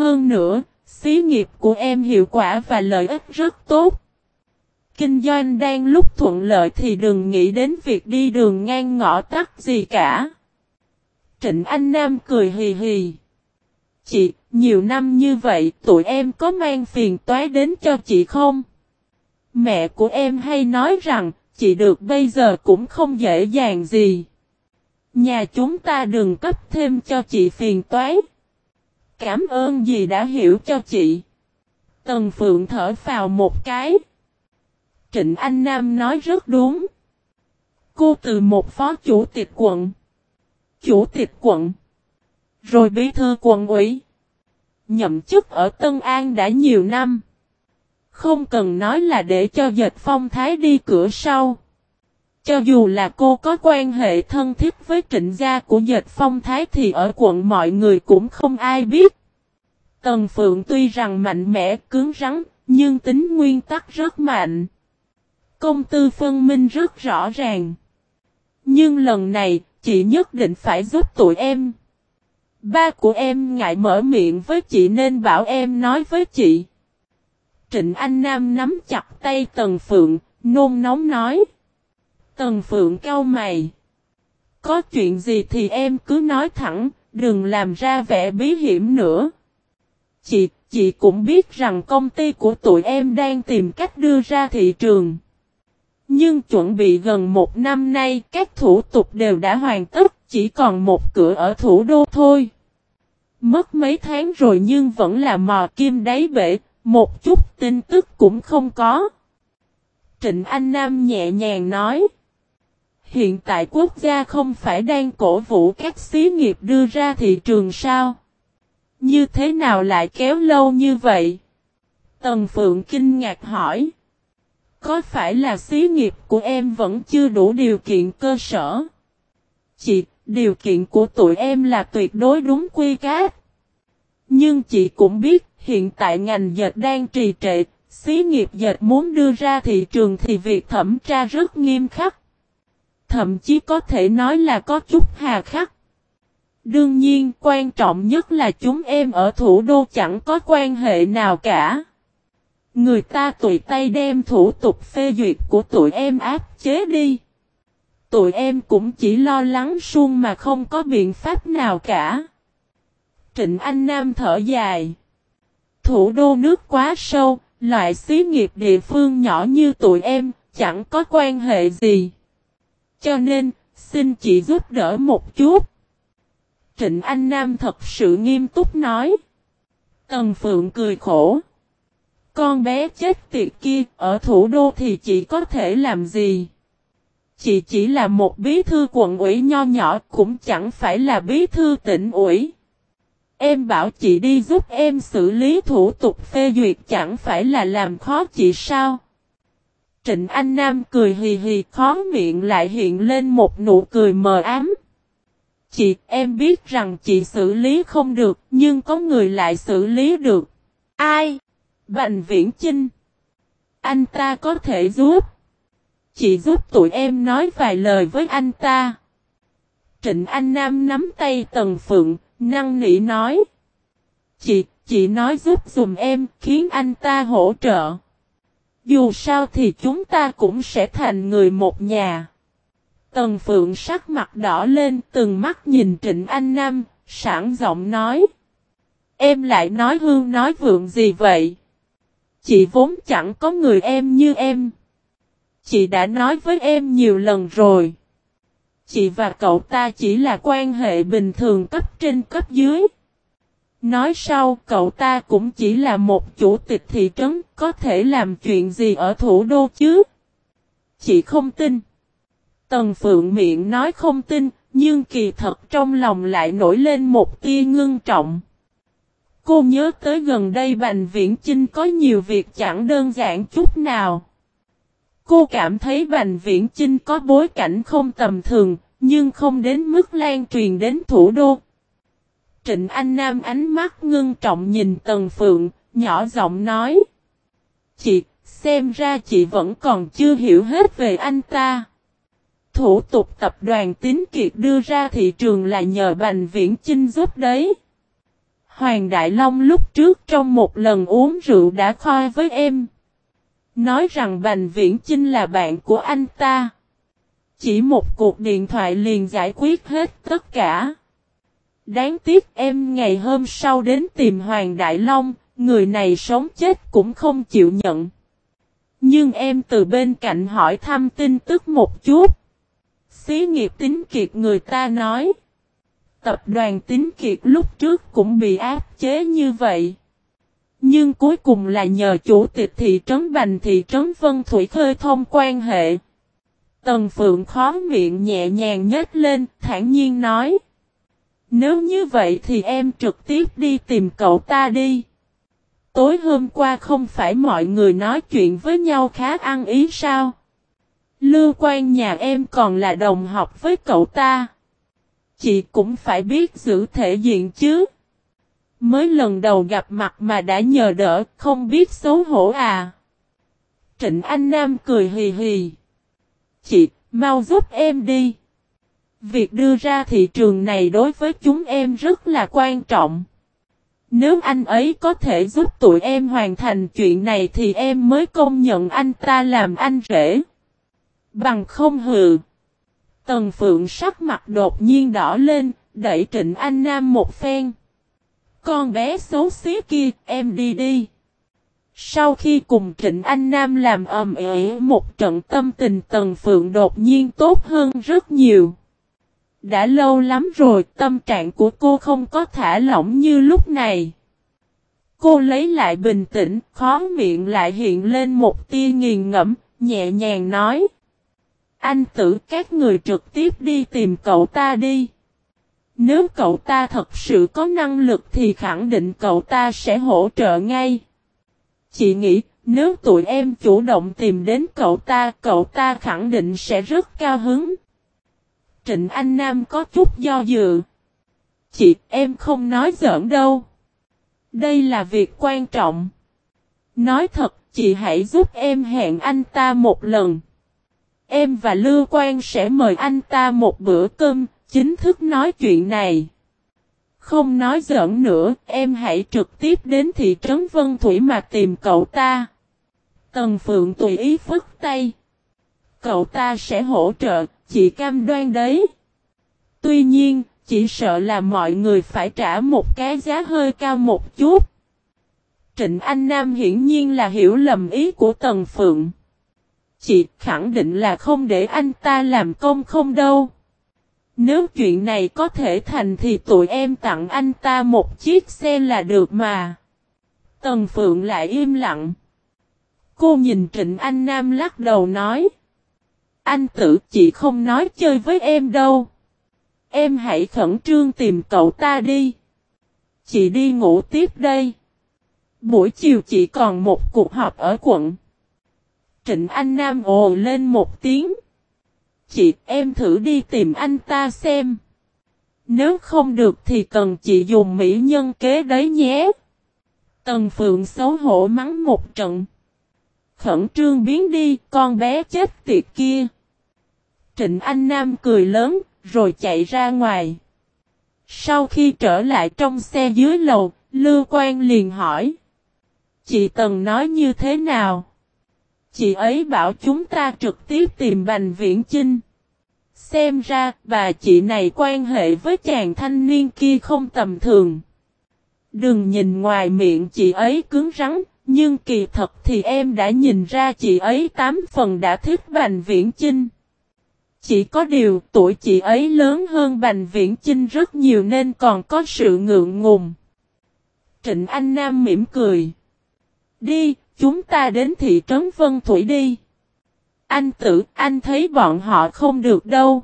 Hơn nữa, xí nghiệp của em hiệu quả và lợi ích rất tốt. Kinh doanh đang lúc thuận lợi thì đừng nghĩ đến việc đi đường ngang ngõ tắt gì cả. Trịnh Anh Nam cười hì hì. Chị, nhiều năm như vậy tụi em có mang phiền toái đến cho chị không? Mẹ của em hay nói rằng, chị được bây giờ cũng không dễ dàng gì. Nhà chúng ta đừng cấp thêm cho chị phiền toái. Cảm ơn gì đã hiểu cho chị. Tần Phượng thở vào một cái. Trịnh Anh Nam nói rất đúng. Cô từ một phó chủ tịch quận. Chủ tịch quận. Rồi bí thư quận ủy. Nhậm chức ở Tân An đã nhiều năm. Không cần nói là để cho dệt phong thái đi cửa sau. Cho dù là cô có quan hệ thân thiết với trịnh gia của dệt phong thái thì ở quận mọi người cũng không ai biết. Tần Phượng tuy rằng mạnh mẽ cứng rắn, nhưng tính nguyên tắc rất mạnh. Công tư phân minh rất rõ ràng. Nhưng lần này, chị nhất định phải giúp tụi em. Ba của em ngại mở miệng với chị nên bảo em nói với chị. Trịnh Anh Nam nắm chặt tay Tần Phượng, nôn nóng nói. Tần Phượng cau mày. Có chuyện gì thì em cứ nói thẳng, đừng làm ra vẻ bí hiểm nữa. Chị, chị cũng biết rằng công ty của tụi em đang tìm cách đưa ra thị trường. Nhưng chuẩn bị gần một năm nay các thủ tục đều đã hoàn tất, chỉ còn một cửa ở thủ đô thôi. Mất mấy tháng rồi nhưng vẫn là mò kim đáy bể, một chút tin tức cũng không có. Trịnh Anh Nam nhẹ nhàng nói. Hiện tại quốc gia không phải đang cổ vũ các xí nghiệp đưa ra thị trường sao? Như thế nào lại kéo lâu như vậy? Tần Phượng kinh ngạc hỏi. Có phải là xí nghiệp của em vẫn chưa đủ điều kiện cơ sở? Chị, điều kiện của tụi em là tuyệt đối đúng quy cát. Nhưng chị cũng biết, hiện tại ngành dệt đang trì trệ, xí nghiệp dệt muốn đưa ra thị trường thì việc thẩm tra rất nghiêm khắc. Thậm chí có thể nói là có chút hà khắc. Đương nhiên quan trọng nhất là chúng em ở thủ đô chẳng có quan hệ nào cả. Người ta tùy tay đem thủ tục phê duyệt của tụi em áp chế đi. Tụi em cũng chỉ lo lắng suông mà không có biện pháp nào cả. Trịnh Anh Nam thở dài. Thủ đô nước quá sâu, loại xí nghiệp địa phương nhỏ như tụi em, chẳng có quan hệ gì. Cho nên, xin chị giúp đỡ một chút. Trịnh Anh Nam thật sự nghiêm túc nói. Tần Phượng cười khổ. Con bé chết tiệt kia, ở thủ đô thì chị có thể làm gì? Chị chỉ là một bí thư quận ủy nho nhỏ, cũng chẳng phải là bí thư tỉnh ủy. Em bảo chị đi giúp em xử lý thủ tục phê duyệt chẳng phải là làm khó chị sao? Trịnh Anh Nam cười hì hì khó miệng lại hiện lên một nụ cười mờ ám. Chị, em biết rằng chị xử lý không được, nhưng có người lại xử lý được. Ai? Bành Viễn Chinh. Anh ta có thể giúp. Chị giúp tụi em nói vài lời với anh ta. Trịnh Anh Nam nắm tay Tần Phượng, năng nỉ nói. Chị, chị nói giúp dùm em, khiến anh ta hỗ trợ. Dù sao thì chúng ta cũng sẽ thành người một nhà. Tần Phượng sắc mặt đỏ lên từng mắt nhìn Trịnh Anh Nam, sẵn giọng nói. Em lại nói hương nói vượng gì vậy? Chị vốn chẳng có người em như em. Chị đã nói với em nhiều lần rồi. Chị và cậu ta chỉ là quan hệ bình thường cấp trên cấp dưới. Nói sau cậu ta cũng chỉ là một chủ tịch thị trấn có thể làm chuyện gì ở thủ đô chứ. Chị không tin. Tần Phượng miệng nói không tin, nhưng kỳ thật trong lòng lại nổi lên một tia ngưng trọng. Cô nhớ tới gần đây Bành Viễn Chinh có nhiều việc chẳng đơn giản chút nào. Cô cảm thấy Bành Viễn Chinh có bối cảnh không tầm thường, nhưng không đến mức lan truyền đến thủ đô. Trịnh Anh Nam ánh mắt ngưng trọng nhìn Tần Phượng, nhỏ giọng nói. Chị, xem ra chị vẫn còn chưa hiểu hết về anh ta. Thủ tục tập đoàn tín kiệt đưa ra thị trường là nhờ Bành Viễn Chinh giúp đấy. Hoàng Đại Long lúc trước trong một lần uống rượu đã khoai với em. Nói rằng Bành Viễn Chinh là bạn của anh ta. Chỉ một cuộc điện thoại liền giải quyết hết tất cả. Đáng tiếc em ngày hôm sau đến tìm Hoàng Đại Long, người này sống chết cũng không chịu nhận. Nhưng em từ bên cạnh hỏi thăm tin tức một chút. Xí nghiệp tính kiệt người ta nói. Tập đoàn tính kiệt lúc trước cũng bị áp chế như vậy. Nhưng cuối cùng là nhờ chủ tịch thị trấn Bành thị trấn Vân Thủy khơi thông quan hệ. Tần Phượng khó miệng nhẹ nhàng nhếch lên, thản nhiên nói. Nếu như vậy thì em trực tiếp đi tìm cậu ta đi. Tối hôm qua không phải mọi người nói chuyện với nhau khá ăn ý sao? Lưu quan nhà em còn là đồng học với cậu ta. Chị cũng phải biết giữ thể diện chứ. Mới lần đầu gặp mặt mà đã nhờ đỡ, không biết xấu hổ à. Trịnh Anh Nam cười hì hì. Chị, mau giúp em đi. Việc đưa ra thị trường này đối với chúng em rất là quan trọng. Nếu anh ấy có thể giúp tụi em hoàn thành chuyện này thì em mới công nhận anh ta làm anh rể. Bằng không hừ. Tần Phượng sắc mặt đột nhiên đỏ lên, đẩy Trịnh Anh Nam một phen. Con bé xấu xí kia, em đi đi. Sau khi cùng Trịnh Anh Nam làm ầm ĩ một trận tâm tình Tần Phượng đột nhiên tốt hơn rất nhiều. Đã lâu lắm rồi tâm trạng của cô không có thả lỏng như lúc này. Cô lấy lại bình tĩnh, khó miệng lại hiện lên một tia nghiền ngẫm, nhẹ nhàng nói. Anh tử các người trực tiếp đi tìm cậu ta đi. Nếu cậu ta thật sự có năng lực thì khẳng định cậu ta sẽ hỗ trợ ngay. Chị nghĩ, nếu tụi em chủ động tìm đến cậu ta, cậu ta khẳng định sẽ rất cao hứng. Trịnh Anh Nam có chút do dự. Chị, em không nói giỡn đâu. Đây là việc quan trọng. Nói thật, chị hãy giúp em hẹn anh ta một lần. Em và Lưu Quang sẽ mời anh ta một bữa cơm, chính thức nói chuyện này. Không nói giỡn nữa, em hãy trực tiếp đến thị trấn Vân Thủy mà tìm cậu ta. Tần Phượng tùy ý phức tay. Cậu ta sẽ hỗ trợ, chị cam đoan đấy. Tuy nhiên, chỉ sợ là mọi người phải trả một cái giá hơi cao một chút. Trịnh Anh Nam hiển nhiên là hiểu lầm ý của Tần Phượng. Chị khẳng định là không để anh ta làm công không đâu. Nếu chuyện này có thể thành thì tụi em tặng anh ta một chiếc xe là được mà. Tần Phượng lại im lặng. Cô nhìn Trịnh Anh Nam lắc đầu nói. Anh tử, chị không nói chơi với em đâu. Em hãy khẩn trương tìm cậu ta đi. Chị đi ngủ tiếp đây. Buổi chiều chị còn một cuộc họp ở quận. Trịnh Anh Nam ồ lên một tiếng. Chị em thử đi tìm anh ta xem. Nếu không được thì cần chị dùng mỹ nhân kế đấy nhé. Tần Phượng xấu hổ mắng một trận. Khẩn trương biến đi con bé chết tiệt kia. Trịnh Anh Nam cười lớn rồi chạy ra ngoài. Sau khi trở lại trong xe dưới lầu, Lưu Quang liền hỏi. Chị Tần nói như thế nào? Chị ấy bảo chúng ta trực tiếp tìm Bành Viễn Chinh. Xem ra, bà chị này quan hệ với chàng thanh niên kia không tầm thường. Đừng nhìn ngoài miệng chị ấy cứng rắn, nhưng kỳ thật thì em đã nhìn ra chị ấy tám phần đã thích Bành Viễn Chinh. Chỉ có điều tuổi chị ấy lớn hơn Bành Viễn Chinh rất nhiều nên còn có sự ngượng ngùng. Trịnh Anh Nam mỉm cười. Đi, chúng ta đến thị trấn Vân Thủy đi. Anh tử, anh thấy bọn họ không được đâu.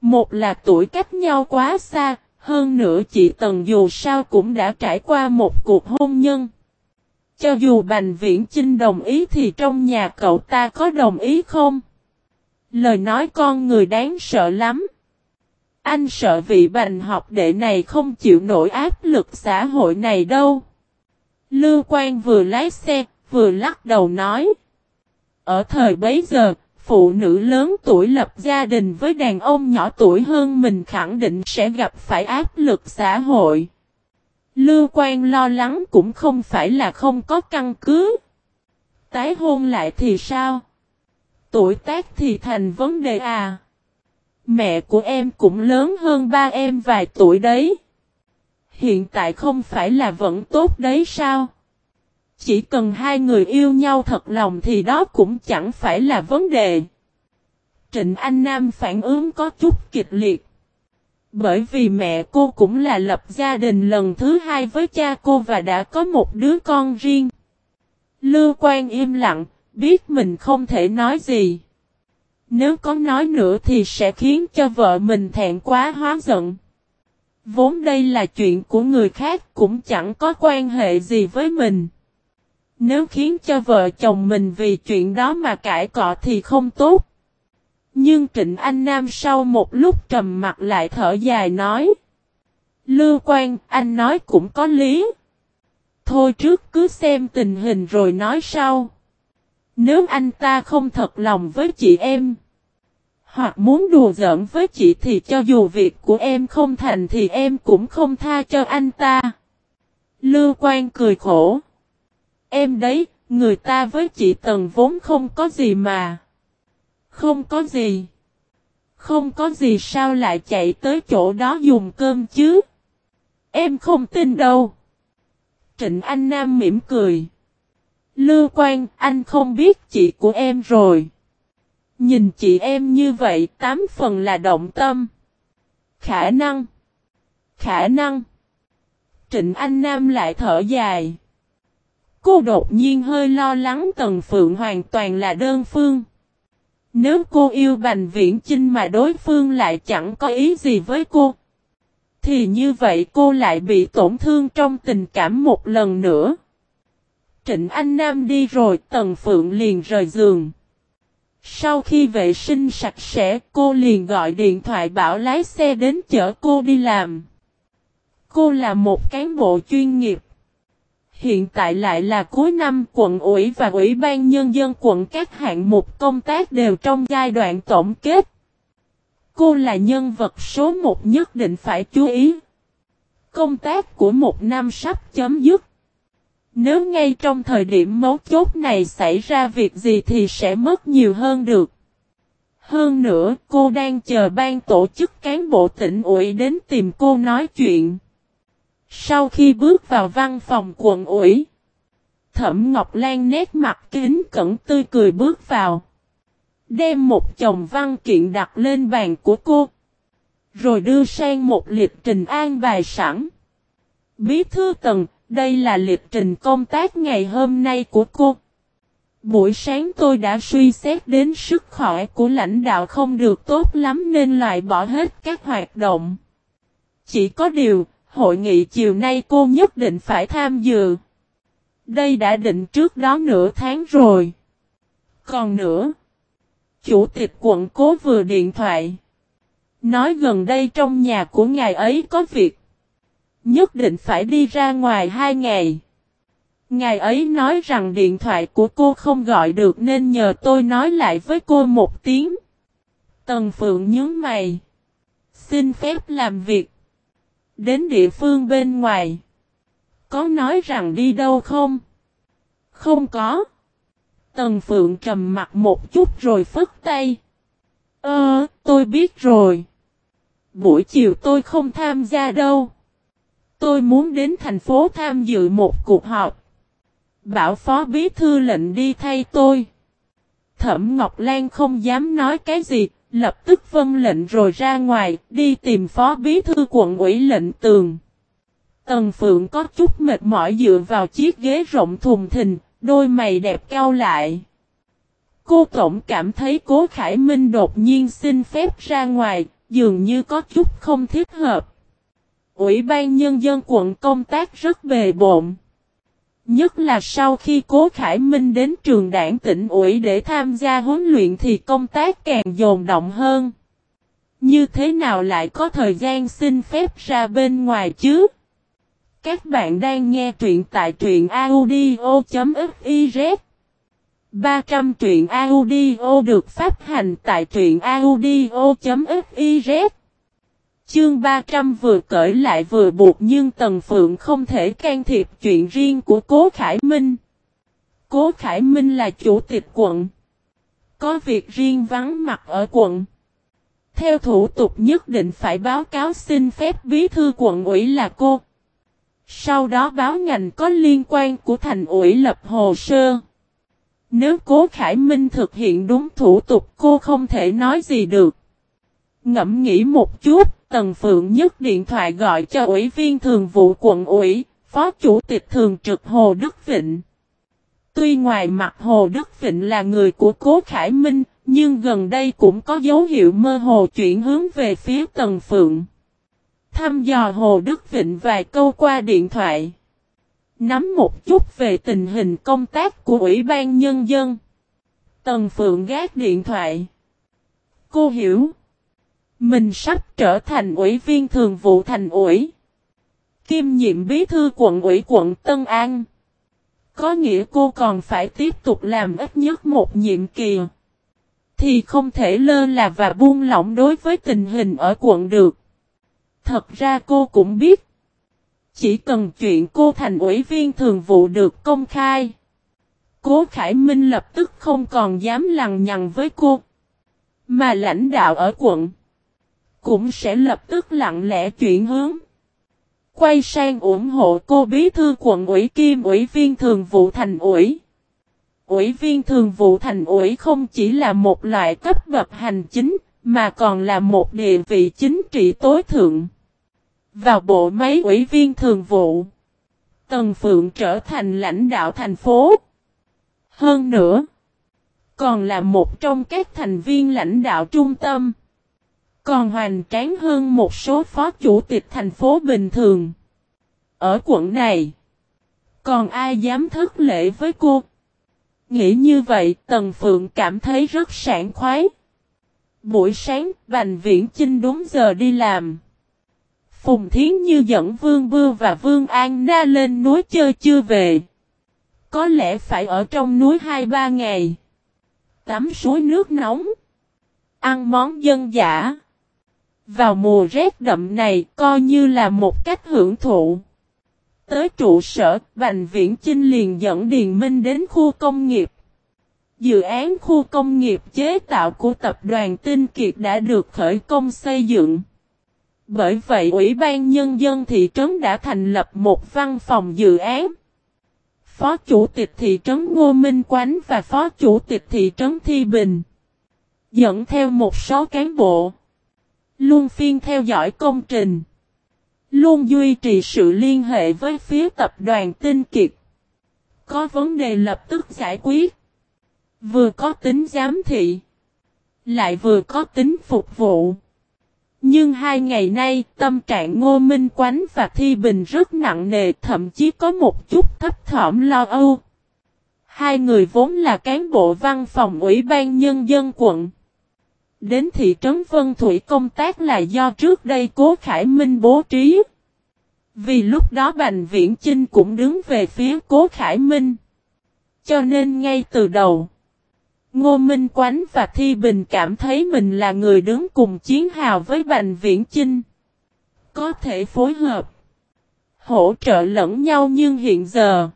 Một là tuổi cách nhau quá xa, hơn nữa chị Tần dù sao cũng đã trải qua một cuộc hôn nhân. Cho dù Bành Viễn Chinh đồng ý thì trong nhà cậu ta có đồng ý không? Lời nói con người đáng sợ lắm. Anh sợ vị bành học đệ này không chịu nổi áp lực xã hội này đâu. Lưu Quang vừa lái xe, vừa lắc đầu nói. Ở thời bấy giờ, phụ nữ lớn tuổi lập gia đình với đàn ông nhỏ tuổi hơn mình khẳng định sẽ gặp phải áp lực xã hội. Lưu Quan lo lắng cũng không phải là không có căn cứ. Tái hôn lại thì sao? Tuổi tác thì thành vấn đề à? Mẹ của em cũng lớn hơn ba em vài tuổi đấy. Hiện tại không phải là vẫn tốt đấy sao? Chỉ cần hai người yêu nhau thật lòng thì đó cũng chẳng phải là vấn đề. Trịnh Anh Nam phản ứng có chút kịch liệt. Bởi vì mẹ cô cũng là lập gia đình lần thứ hai với cha cô và đã có một đứa con riêng. Lưu Quan im lặng, biết mình không thể nói gì. Nếu có nói nữa thì sẽ khiến cho vợ mình thẹn quá hóa giận. Vốn đây là chuyện của người khác cũng chẳng có quan hệ gì với mình. Nếu khiến cho vợ chồng mình vì chuyện đó mà cãi cọ thì không tốt. Nhưng Trịnh Anh Nam sau một lúc trầm mặt lại thở dài nói. Lưu Quang, anh nói cũng có lý. Thôi trước cứ xem tình hình rồi nói sau. Nếu anh ta không thật lòng với chị em. Hoặc muốn đùa giỡn với chị thì cho dù việc của em không thành thì em cũng không tha cho anh ta. Lưu Quang cười khổ. Em đấy, người ta với chị Tần vốn không có gì mà. Không có gì. Không có gì sao lại chạy tới chỗ đó dùng cơm chứ? Em không tin đâu. Trịnh Anh Nam mỉm cười. Lưu Quang, anh không biết chị của em rồi. Nhìn chị em như vậy, tám phần là động tâm. Khả năng. Khả năng. Trịnh Anh Nam lại thở dài. Cô đột nhiên hơi lo lắng Tần Phượng hoàn toàn là đơn phương. Nếu cô yêu Bành Viễn Chinh mà đối phương lại chẳng có ý gì với cô, thì như vậy cô lại bị tổn thương trong tình cảm một lần nữa. Trịnh Anh Nam đi rồi Tần Phượng liền rời giường. Sau khi vệ sinh sạch sẽ cô liền gọi điện thoại bảo lái xe đến chở cô đi làm. Cô là một cán bộ chuyên nghiệp. Hiện tại lại là cuối năm quận ủy và ủy ban nhân dân quận các hạng mục công tác đều trong giai đoạn tổng kết. Cô là nhân vật số một nhất định phải chú ý. Công tác của một năm sắp chấm dứt. Nếu ngay trong thời điểm mấu chốt này xảy ra việc gì thì sẽ mất nhiều hơn được. Hơn nữa, cô đang chờ ban tổ chức cán bộ tỉnh ủy đến tìm cô nói chuyện. Sau khi bước vào văn phòng quận ủy, Thẩm Ngọc Lan nét mặt kính cẩn tươi cười bước vào. Đem một chồng văn kiện đặt lên bàn của cô. Rồi đưa sang một liệt trình an bài sẵn. Bí thư tầng, đây là liệt trình công tác ngày hôm nay của cô. Buổi sáng tôi đã suy xét đến sức khỏe của lãnh đạo không được tốt lắm nên loại bỏ hết các hoạt động. Chỉ có điều, hội nghị chiều nay cô nhất định phải tham dự. Đây đã định trước đó nửa tháng rồi. Còn nữa, chủ tịch quận cố vừa điện thoại. Nói gần đây trong nhà của ngài ấy có việc. Nhất định phải đi ra ngoài hai ngày. Ngài ấy nói rằng điện thoại của cô không gọi được nên nhờ tôi nói lại với cô một tiếng. Tần Phượng nhớ mày. Xin phép làm việc. Đến địa phương bên ngoài. Có nói rằng đi đâu không? Không có. Tần Phượng trầm mặt một chút rồi phất tay. Ơ, tôi biết rồi. Buổi chiều tôi không tham gia đâu. Tôi muốn đến thành phố tham dự một cuộc họp. Bảo phó bí thư lệnh đi thay tôi. Thẩm Ngọc Lan không dám nói cái gì, lập tức vân lệnh rồi ra ngoài, đi tìm phó bí thư quận ủy lệnh tường. Tần Phượng có chút mệt mỏi dựa vào chiếc ghế rộng thùng thình, đôi mày đẹp cao lại. Cô Tổng cảm thấy Cố Khải Minh đột nhiên xin phép ra ngoài, dường như có chút không thích hợp. Ủy ban Nhân dân quận công tác rất bề bộn. Nhất là sau khi Cố Khải Minh đến trường đảng tỉnh ủy để tham gia huấn luyện thì công tác càng dồn động hơn. Như thế nào lại có thời gian xin phép ra bên ngoài chứ? Các bạn đang nghe truyện tại truyện audio.fiz 300 truyện audio được phát hành tại truyện audio.fiz Chương 300 vừa cởi lại vừa buộc nhưng Tần Phượng không thể can thiệp chuyện riêng của Cố Khải Minh. Cố Khải Minh là chủ tịch quận. Có việc riêng vắng mặt ở quận. Theo thủ tục nhất định phải báo cáo xin phép bí thư quận ủy là cô. Sau đó báo ngành có liên quan của thành ủy lập hồ sơ. Nếu cố Khải Minh thực hiện đúng thủ tục, cô không thể nói gì được. Ngẫm nghĩ một chút, Tần Phượng nhấc điện thoại gọi cho ủy viên thường vụ quận ủy, phó chủ tịch thường trực Hồ Đức Vịnh. Tuy ngoài mặt Hồ Đức Vịnh là người của Cố Khải Minh, nhưng gần đây cũng có dấu hiệu mơ hồ chuyển hướng về phía Tần Phượng. Thăm dò Hồ Đức Vịnh vài câu qua điện thoại. Nắm một chút về tình hình công tác của Ủy ban Nhân dân. Tần Phượng gác điện thoại. Cô hiểu. Mình sắp trở thành ủy viên thường vụ thành ủy. Kim nhiệm bí thư quận ủy quận Tân An. Có nghĩa cô còn phải tiếp tục làm ít nhất một nhiệm kỳ. Thì không thể lơ là và buông lỏng đối với tình hình ở quận được. Thật ra cô cũng biết. Chỉ cần chuyện cô thành ủy viên thường vụ được công khai. Cố Khải Minh lập tức không còn dám lằng nhằng với cô. Mà lãnh đạo ở quận. Cũng sẽ lập tức lặng lẽ chuyển hướng. Quay sang ủng hộ cô bí thư quận ủy kim ủy viên thường vụ thành ủy. Ủy viên thường vụ thành ủy không chỉ là một loại cấp bậc hành chính, mà còn là một địa vị chính trị tối thượng. Vào bộ máy ủy viên thường vụ, Tần Phượng trở thành lãnh đạo thành phố. Hơn nữa, còn là một trong các thành viên lãnh đạo trung tâm. Còn hoành tráng hơn một số phó chủ tịch thành phố bình thường. Ở quận này, còn ai dám thất lễ với cô? Nghĩ như vậy, Tần Phượng cảm thấy rất sảng khoái. Buổi sáng, Bành Viễn Chinh đúng giờ đi làm. Phùng Thiến Như dẫn Vương Bưa và Vương An Na lên núi chơi chưa về. Có lẽ phải ở trong núi 2-3 ngày. Tắm suối nước nóng. Ăn món dân dã. Vào mùa rét đậm này coi như là một cách hưởng thụ. Tới trụ sở, Bành Viễn Chinh liền dẫn Điền Minh đến khu công nghiệp. Dự án khu công nghiệp chế tạo của tập đoàn Tinh Kiệt đã được khởi công xây dựng. Bởi vậy Ủy ban Nhân dân thị trấn đã thành lập một văn phòng dự án. Phó Chủ tịch thị trấn Ngô Minh Quánh và Phó Chủ tịch thị trấn Thi Bình. Dẫn theo một số cán bộ. Luôn phiên theo dõi công trình. Luôn duy trì sự liên hệ với phía tập đoàn tinh kiệt. Có vấn đề lập tức giải quyết. Vừa có tính giám thị. Lại vừa có tính phục vụ. Nhưng hai ngày nay, tâm trạng Ngô Minh Quánh và Thi Bình rất nặng nề, thậm chí có một chút thấp thỏm lo âu. Hai người vốn là cán bộ văn phòng Ủy ban Nhân dân quận. Đến thị trấn Vân Thủy công tác là do trước đây Cố Khải Minh bố trí. Vì lúc đó Bành Viễn Chinh cũng đứng về phía Cố Khải Minh. Cho nên ngay từ đầu, Ngô Minh Quánh và Thi Bình cảm thấy mình là người đứng cùng chiến hào với Bành Viễn Chinh. Có thể phối hợp, hỗ trợ lẫn nhau nhưng hiện giờ,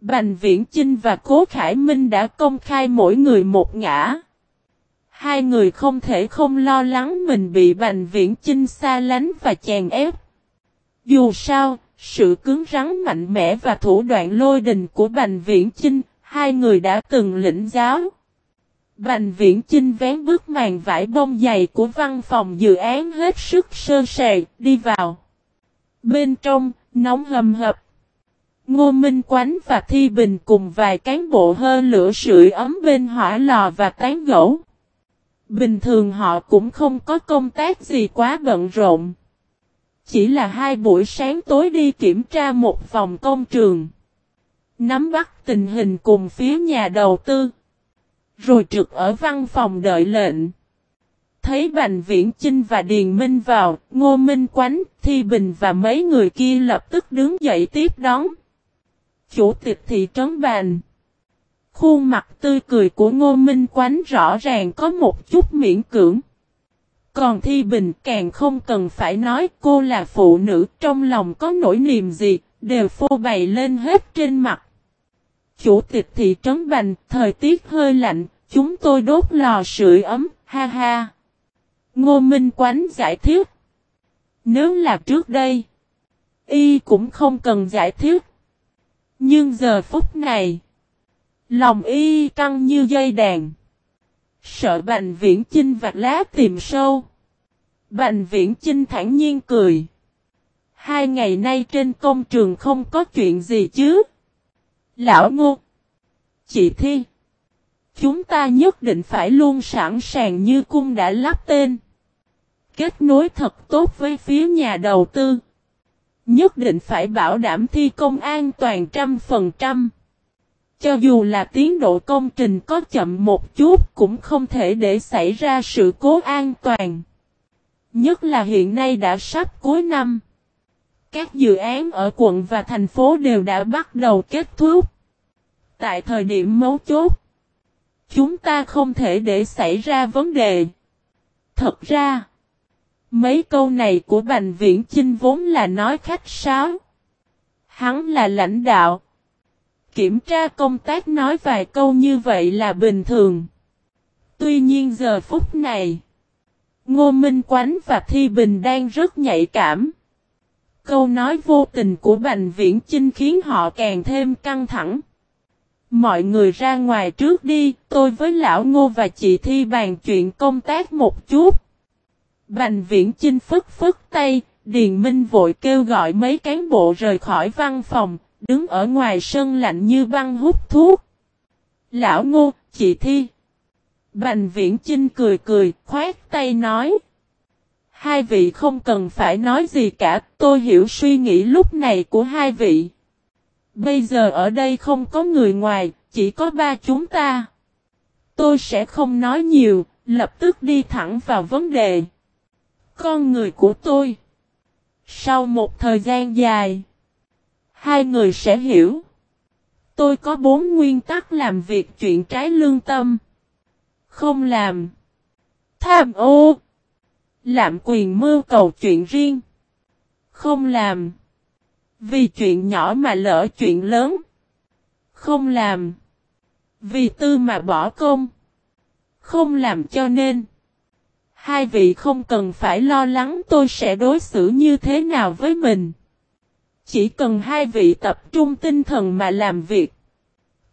Bành Viễn Chinh và Cố Khải Minh đã công khai mỗi người một ngã. Hai người không thể không lo lắng mình bị Bành Viễn Chinh xa lánh và chèn ép. Dù sao, sự cứng rắn mạnh mẽ và thủ đoạn lôi đình của Bành Viễn Chinh, hai người đã từng lĩnh giáo. Bành Viễn Chinh vén bước màn vải bông dày của văn phòng dự án hết sức sơ sài, đi vào. Bên trong, nóng hầm hập. Ngô Minh Quánh và Thi Bình cùng vài cán bộ hơ lửa sưởi ấm bên hỏa lò và tán gỗ. Bình thường họ cũng không có công tác gì quá bận rộn. Chỉ là hai buổi sáng tối đi kiểm tra một vòng công trường. Nắm bắt tình hình cùng phía nhà đầu tư. Rồi trực ở văn phòng đợi lệnh. Thấy Bành Viễn Chinh và Điền Minh vào, Ngô Minh Quánh, Thi Bình và mấy người kia lập tức đứng dậy tiếp đón. Chủ tịch thị trấn Bành. Khuôn mặt tươi cười của Ngô Minh Quánh rõ ràng có một chút miễn cưỡng. Còn Thi Bình càng không cần phải nói cô là phụ nữ trong lòng có nỗi niềm gì, đều phô bày lên hết trên mặt. Chủ tịch thị trấn Bành, thời tiết hơi lạnh, chúng tôi đốt lò sưởi ấm, ha ha. Ngô Minh Quánh giải thích. Nếu là trước đây, y cũng không cần giải thích. Nhưng giờ phút này, lòng y căng như dây đàn. Sợ Bành Viễn Chinh vạch lá tìm sâu. Bành Viễn Chinh thản nhiên cười. Hai ngày nay trên công trường không có chuyện gì chứ. Lão Ngô. Chị Thi. Chúng ta nhất định phải luôn sẵn sàng như cung đã lắp tên. Kết nối thật tốt với phía nhà đầu tư. Nhất định phải bảo đảm thi công an toàn trăm phần trăm. Cho dù là tiến độ công trình có chậm một chút cũng không thể để xảy ra sự cố an toàn. Nhất là hiện nay đã sắp cuối năm. Các dự án ở quận và thành phố đều đã bắt đầu kết thúc. Tại thời điểm mấu chốt, chúng ta không thể để xảy ra vấn đề. Thật ra, mấy câu này của Bành Viễn Chinh vốn là nói khách sáo. Hắn là lãnh đạo. Kiểm tra công tác nói vài câu như vậy là bình thường. Tuy nhiên giờ phút này, Ngô Minh Quánh và Thi Bình đang rất nhạy cảm. Câu nói vô tình của Bành Viễn Chinh khiến họ càng thêm căng thẳng. Mọi người ra ngoài trước đi, tôi với lão Ngô và chị Thi bàn chuyện công tác một chút. Bành Viễn Chinh phức phức tay, Điền Minh vội kêu gọi mấy cán bộ rời khỏi văn phòng, đứng ở ngoài sân lạnh như băng hút thuốc. Lão Ngô, chị Thi. Bành Viễn Chinh cười cười, khoát tay nói. Hai vị không cần phải nói gì cả, tôi hiểu suy nghĩ lúc này của hai vị. Bây giờ ở đây không có người ngoài, chỉ có ba chúng ta. Tôi sẽ không nói nhiều, lập tức đi thẳng vào vấn đề. Con người của tôi. Sau một thời gian dài, hai người sẽ hiểu. Tôi có bốn nguyên tắc làm việc chuyện trái lương tâm. Không làm. Tham ô. Lạm quyền mưu cầu chuyện riêng. Không làm. Vì chuyện nhỏ mà lỡ chuyện lớn. Không làm. Vì tư mà bỏ công. Không làm cho nên. Hai vị không cần phải lo lắng tôi sẽ đối xử như thế nào với mình. Chỉ cần hai vị tập trung tinh thần mà làm việc.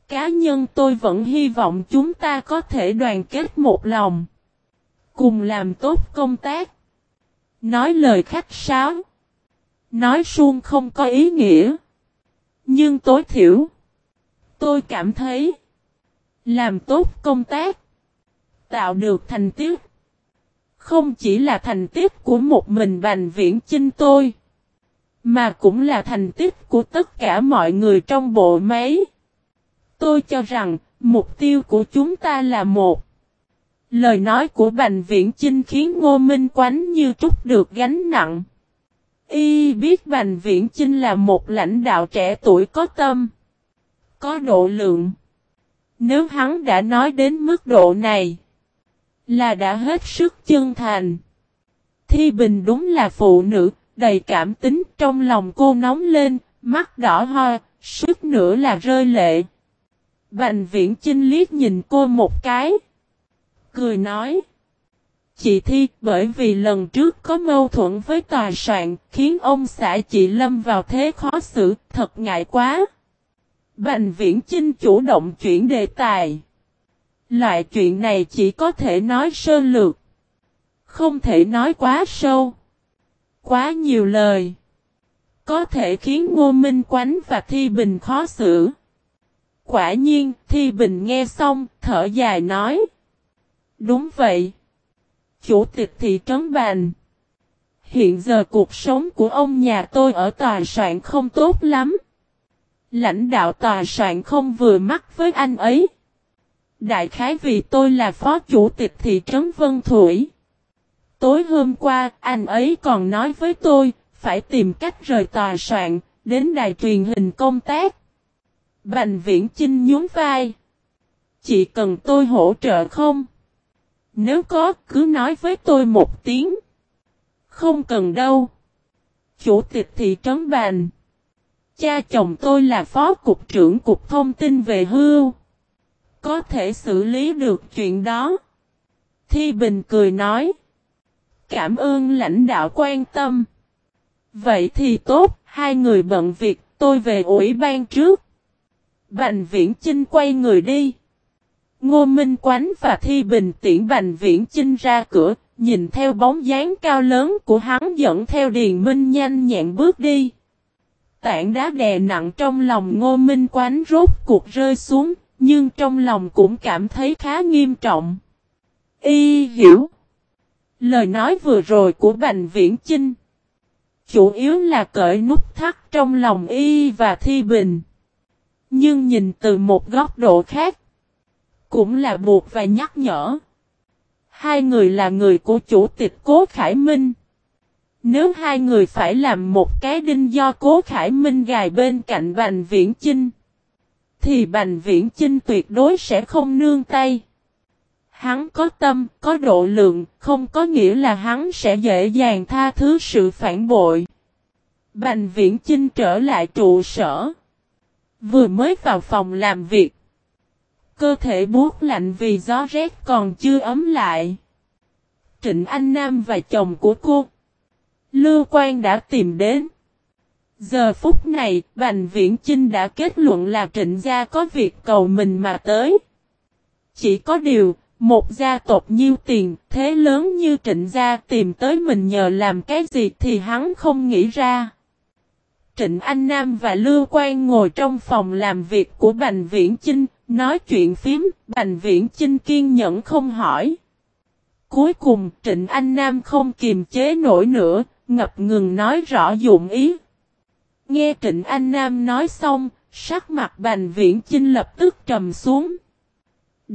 Cá nhân tôi vẫn hy vọng chúng ta có thể đoàn kết một lòng. Cùng làm tốt công tác. Nói lời khách sáo. Nói suông không có ý nghĩa. Nhưng tối thiểu. Tôi cảm thấy. Làm tốt công tác. Tạo được thành tích. Không chỉ là thành tích của một mình Bành Viễn Chinh tôi. Mà cũng là thành tích của tất cả mọi người trong bộ máy. Tôi cho rằng, mục tiêu của chúng ta là một. Lời nói của Bành Viễn Chinh khiến Ngô Minh Quánh như trút được gánh nặng. Y biết Bành Viễn Chinh là một lãnh đạo trẻ tuổi có tâm, có độ lượng. Nếu hắn đã nói đến mức độ này, là đã hết sức chân thành. Thi Bình đúng là phụ nữ, đầy cảm tính trong lòng cô nóng lên, mắt đỏ hoa, suốt nữa là rơi lệ. Bành viễn Chinh liếc nhìn cô một cái. Cười nói. Chị Thi bởi vì lần trước có mâu thuẫn với tòa soạn khiến ông xã chị Lâm vào thế khó xử, thật ngại quá. Bành viễn Chinh chủ động chuyển đề tài. Loại chuyện này chỉ có thể nói sơ lược. Không thể nói quá sâu. Quá nhiều lời. Có thể khiến Ngô Minh Quánh và Thi Bình khó xử. Quả nhiên, Thi Bình nghe xong, thở dài nói. Đúng vậy. Chủ tịch thị trấn bàn. Hiện giờ cuộc sống của ông nhà tôi ở tòa soạn không tốt lắm. Lãnh đạo tòa soạn không vừa mắt với anh ấy. Đại khái vì tôi là phó chủ tịch thị trấn Vân Thủy. Tối hôm qua, anh ấy còn nói với tôi, phải tìm cách rời tòa soạn, đến đài truyền hình công tác. Bành viễn Chinh nhún vai. Chỉ cần tôi hỗ trợ không? Nếu có, cứ nói với tôi một tiếng. Không cần đâu. Chủ tịch thị trấn bàn Cha chồng tôi là phó cục trưởng cục thông tin về hưu. Có thể xử lý được chuyện đó. Thi Bình cười nói. Cảm ơn lãnh đạo quan tâm. Vậy thì tốt, hai người bận việc, tôi về ủy ban trước. Bành Viễn Chinh quay người đi. Ngô Minh Quánh và Thi Bình tiễn Bành Viễn Chinh ra cửa, nhìn theo bóng dáng cao lớn của hắn dẫn theo Điền Minh nhanh nhẹn bước đi. Tảng đá đè nặng trong lòng Ngô Minh Quánh rốt cuộc rơi xuống, nhưng trong lòng cũng cảm thấy khá nghiêm trọng. Y hiểu. Lời nói vừa rồi của Bành Viễn Chinh. Chủ yếu là cởi nút thắt trong lòng Y và Thi Bình. Nhưng nhìn từ một góc độ khác. Cũng là buộc và nhắc nhở. Hai người là người của chủ tịch Cố Khải Minh. Nếu hai người phải làm một cái đinh do Cố Khải Minh gài bên cạnh Bành Viễn Chinh. Thì Bành Viễn Chinh tuyệt đối sẽ không nương tay. Hắn có tâm, có độ lượng, không có nghĩa là hắn sẽ dễ dàng tha thứ sự phản bội. Bành Viễn Chinh trở lại trụ sở. Vừa mới vào phòng làm việc. Cơ thể buốt lạnh vì gió rét còn chưa ấm lại. Trịnh Anh Nam và chồng của cô. Lưu Quang đã tìm đến. Giờ phút này, Bành Viễn Chinh đã kết luận là trịnh gia có việc cầu mình mà tới. Chỉ có điều, một gia tộc nhiêu tiền, thế lớn như trịnh gia tìm tới mình nhờ làm cái gì thì hắn không nghĩ ra. Trịnh Anh Nam và Lưu Quang ngồi trong phòng làm việc của Bành Viễn Chinh, nói chuyện phím, Bành Viễn Chinh kiên nhẫn không hỏi. Cuối cùng Trịnh Anh Nam không kiềm chế nổi nữa, ngập ngừng nói rõ dụng ý. Nghe Trịnh Anh Nam nói xong, sắc mặt Bành Viễn Chinh lập tức trầm xuống.